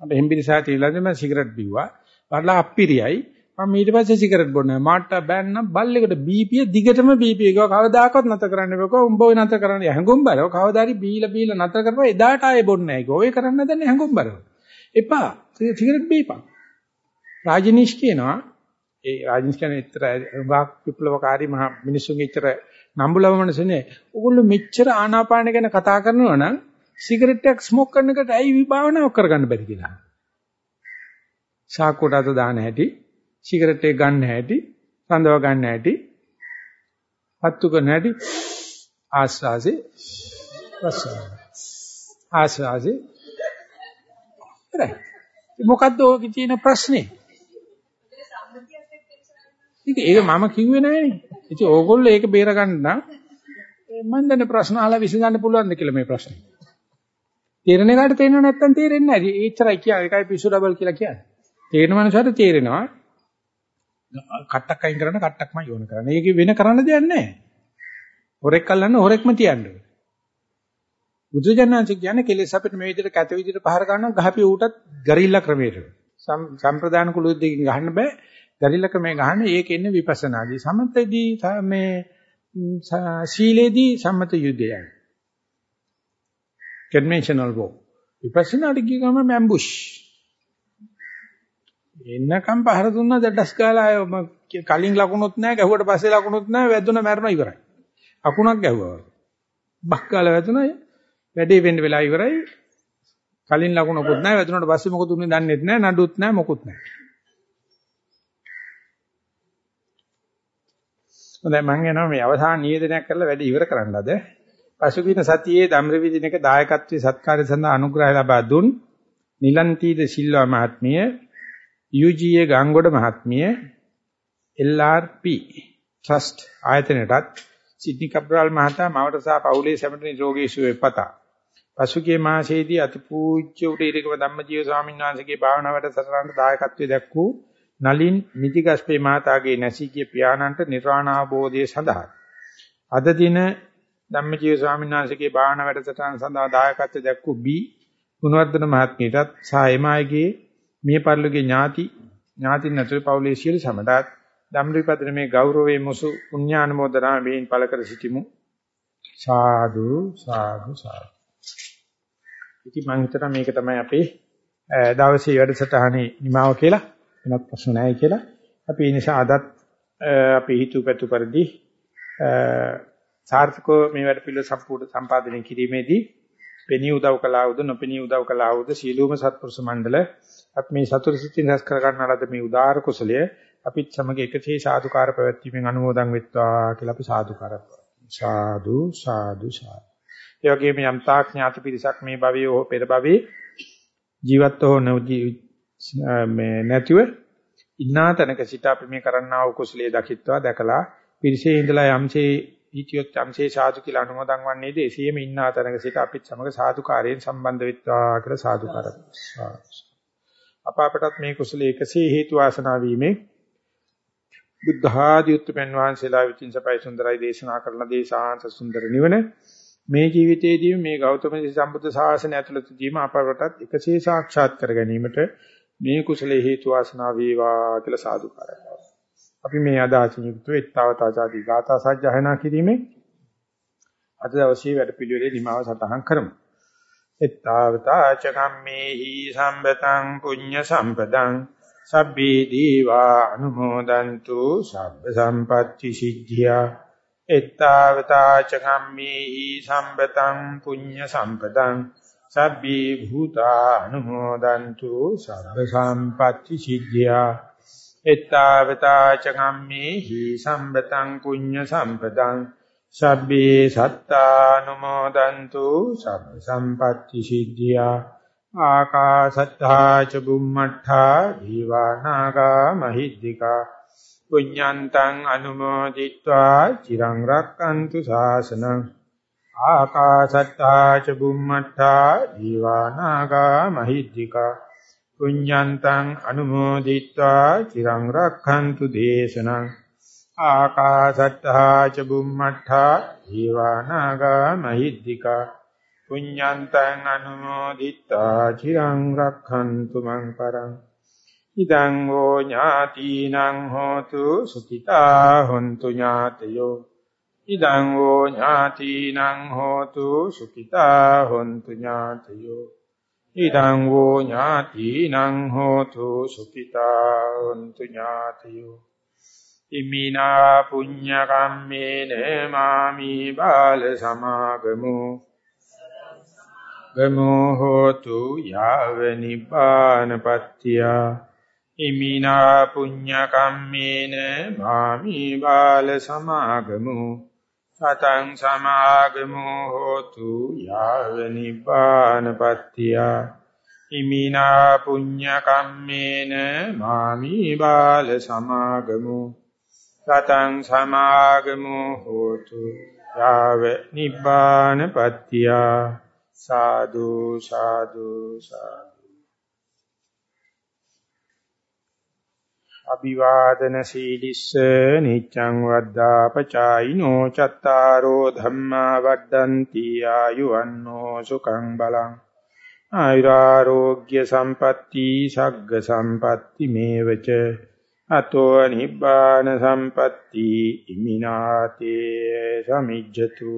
මට හෙම්බිරිසා තියලාද මම සිගරට් බිව්වා. වඩලා අප්පිරියයි. මම ඊට පස්සේ සිගරට් බොන්නේ මට බෑන්න බල්ලෙකුට බීපිය දිගටම බීපිය. ගියා කවදාකවත් නැතර කරන්න බෑ. උඹ ඔය නැතර කරන්න හැංගුම් බරව. කවදාරි බීලා බීලා නැතර කරපුවා එදාට ආයේ බොන්නේ නැහැ. ඔය කරන්න නැදන්නේ හැංගුම් බරව. එපා. සිගරට් බීපන්. රාජනීෂ් කියනවා. ඒ රාජනීෂ් කියන්නේ ඉතර වාක් විප්ලවකාරී මහ මිනිස්සුන්ගේ ඉතර නම්බුලව මනසනේ ඕගොල්ලෝ මෙච්චර ආනාපාන ගැන කතා කරනවා නම් සිගරට් එකක් ස්මෝක් කරන එකට ඇයි විභාවනාවක් කරගන්න බැරි කියලා සාක්කුවට අත දාන හැටි සිගරට් එක ගන්න හැටි, සඳව ගන්න හැටි, පත්තු කරන හැටි ආස්වාසේ ප්‍රසන්න. ආස්වාසේ ඉතින් මොකද්ද ඔයගේ තියෙන ප්‍රශ්නේ? ඒක මම කිව්වේ නෑනේ. ඉතින් ඕගොල්ලෝ ඒක බේර ගන්න නම් මම දන්නේ ප්‍රශ්න අහලා විසඳන්න පුළුවන්ද කියලා මේ ප්‍රශ්නේ. තේරෙන එකට තේරෙනව නැත්නම් තේරෙන්නේ නැහැ. ඒච්චරයි කියන්නේ. ඒකයි පිස්සු ඩබල් කියලා කියන්නේ. තේරෙන මනුස්සයට තේරෙනවා. කට්ටක් අයින් කරන්න කට්ටක්මයි ඕන කරන්නේ. ඒක වෙන කරන්න දෙයක් නැහැ. හොරෙක් අල්ලන්න හොරෙක්ම තියන්න ඕනේ. බුදුජානනාංශ කියන්නේ කෙලෙස් අපිට මේ විදිහට කැත විදිහට පහර ගන්නවා ගහපි ඌටත් ගරිල්ලා ක්‍රමයට. සම්ප්‍රදාන කුලුද්දකින් ගහන්න බෑ. ගරිල්ලා ක්‍රමයේ ගහන්නේ ඒක ඉන්නේ විපස්සනාදී. සමතේදී මේ ශීලේදී සම්මත යුද්ධයයි. කන්වෙන්ෂනල් වෝ. විපස්සනාදී කියගම මැම්බුෂ්. එන්නකම් පහර දුන්නා දැඩස් කාලා කලින් ලකුණුත් නැහැ ගැහුවට පස්සේ ලකුණුත් නැහැ වැදුන මැරෙනවා ඉවරයි. අකුණක් ගැහුවා. බක්කාල වැදුනා වැඩේ වෙන්න වෙලා ඉවරයි. කලින් ලකුණුකුත් නැහැ වැදුනට පස්සේ මොකද උනේ දන්නෙත් නැහැ නඩුත් නැහැ මොකුත් නැහැ. හොඳයි මම යනවා මේ අවසාන නිවේදනයක් කරලා වැඩ ඉවර කරන්න අද. පසුගින සතියේ ධම්රවිදිනක දායකත්වයේ සත්කාරය සඳහා අනුග්‍රහය ලබා දුන් නිලන්තීද සිල්වා මහත්මිය, UGA ගංගොඩ මහත්මිය, LRP ට්‍රස්ට් ආයතනයටත් සිඩ්නි කබ්‍රාල් මහතා මවට සහ පවුලේ සැමට නිරෝගී සුවය පතා. පසුගිය මාසයේදී අතිපූජ්‍ය උඩේරිකම ධම්මජීව ස්වාමීන් වහන්සේගේ භාවනා වැඩසටහනට දායකත්වයේ දැක්වූ නලින් මිතිගස්පේ මහතාගේ නැසී ගිය පියාණන්ට නිර්වාණ අවබෝධය සඳහා. අද දින ධම්මජීව ස්වාමීන් වහන්සේගේ භාවනා වැඩසටහන සඳහා දායකත්වයේ දැක්වූ බී ගුණවර්ධන මහත්මියටත් සහ එමායිගේ මිය පරලෝකේ ඥාති ඥාතින් ඇතුළු පවුලේ සියලු සමටත් ධම්රිපදන මේ ගෞරවයේ මුසු පුණ්‍යානුමෝදනා මේන් පළ කර සිටිමු. සාදු සාදු සාදු. ඉතින් මම හිතනවා මේක තමයි අපේ දවසේ වැඩසටහනේ නිමාව කියලා. වෙනත් ප්‍රශ්න නැහැ කියලා. අපි ඒ නිසා අදත් අපි හිතුවපැතු පරිදි සාර්ථකව මේ වැඩ පිළිවෙල සම්පූර්ණ සම්පාදනය කිරීමේදී පෙනී උදව් කළා වුද නොපෙනී උදව් කළා වුද සීලූම සත්පුරුෂ මණ්ඩල අපි මේ සතුරු සිතින් රැස් කර ගන්න ලද මේ උදාාර කුසලය අපිත් සමග එකසේ සාදුකාර පැවැත්වීමෙන් අනුමෝදන් වෙත්වා කියලා අපි සාදුකාර සාදු සාදු සාදු. ඒ වගේම යම් තාක් ඥාති පිරිසක් මේ භවයේ හෝ පෙර භවයේ ජීවත්ව හෝ මේ නැතිව ඉන්නා තැනක සිට අපි මේ කරන්නා වූ කුසලයේ දකිත්වා දැකලා පිරිසේ ඉඳලා යම්සේ හිතියොත් යම්සේ සාදු කියලා අනුමೋದන් වන්නේද එසේම ඉන්නා තැනක සිට අපිත් සමග සාදුකාරයෙන් සම්බන්ධ වෙත්වා කියලා සාදුකාර අප අපටත් මේ කුසලයේ එකසේ හේතු වාසනා වීමේ බුද්ධ ආදී උත්පන්න වහන්සේලා විචින් සපයි සුන්දරයි දේශනා කරන දේශාන්ත සුන්දර නිවන. මේ ජීවිතයේදී මේ ගෞතම සම්බුද්ධ ශාසනය ඇතුළතදීම අපරටත් එකසේ සාක්ෂාත් කර ගැනීමට මේ කුසලයේ හේතු වාසනා වේවා කියලා සාදුකාරය අපි මේ අදාසින් යුක්තව ඊත්තාවතාචාදී ගාථා සජ්ජායනා කිරීමේ අද දවසේ වැඩ පිළිවෙලේ නිමාව සටහන් කරමු. ඊත්තාවතාච කම්මේහි සම්බතං පුඤ්ඤ සම්පදං සබ්බේ දීවා අනුමෝදන්තු සබ්බ සම්පatti සිද්ධියා ඊත්තාවතාච කම්මේහි සම්බතං පුඤ්ඤ සම්පදං සබ්බේ භූතානුමෝදන්තු සර්ව සම්පatti සිද්ධා එත්තාවතා චගම්මේ හි සම්බතං කුඤ්ඤ සම්පතං සබ්බේ සත්තානුමෝදන්තු සබ්බ සම්පatti සිද්ධා ආකාසත්තා ච බුම්මඨා දීවානාගා මහිද්దికා. පුඤ්ඤන්තං අනුමෝදිත්වා චිරං රක්칸තු ශාසනං. ආකාශත්තා ච බුම්මත්තා දීවානාගා මහිද්దికා පුඤ්ඤන්තං අනුමෝදිත්වා චිරං රක්ඛන්තු දේශනං ආකාශත්තා ච බුම්මත්තා දීවානාගා මහිද්దికා පුඤ්ඤන්තං අනුමෝදිත්වා චිරං රක්ඛන්තු මං පරං ඉදං ෝ ඥාතිනං හෝතු සුඛිතා හොන්තු ඥාතයෝ ඉදං ෝ ඥාතිනං හෝතු සුඛිතා හොන්තු ඥාතයෝ. ඉදං වූ ඥාතිනං හෝතු සුඛිතා වന്തു ඥාතියෝ. ඉමිනා පුඤ්ඤ කම්මේන මාමි බාල සමාගමු. ගමෝ හෝතු යාව නිපානපත්ත්‍ය ඉමිනා පුඤ්ඤ කම්මේන මාමි බාල සමාගමු. සතං සමාගමෝ හෝතු යාව නිපානපත්තිය ඉමිනා පුඤ්ඤ කම්මේන මාමි බාල සමාගමෝ. සතං සමාගමෝ හෝතු යාව නිපානපත්තිය සාදු සාදු සාදු. අභිවාදන සීලිස්ස නිච්ඡං වද්දා පචායිනෝ චත්තාරෝ ධම්මා වඩ්ඩಂತಿ ආයුවන්නෝ සුඛං බලං ආයුරාෝග්‍ය සම්පatti සග්ග සම්පatti මේවච අතෝ නිබ්බාන සම්පatti ඉමිනාතේ සමිජ්ජතු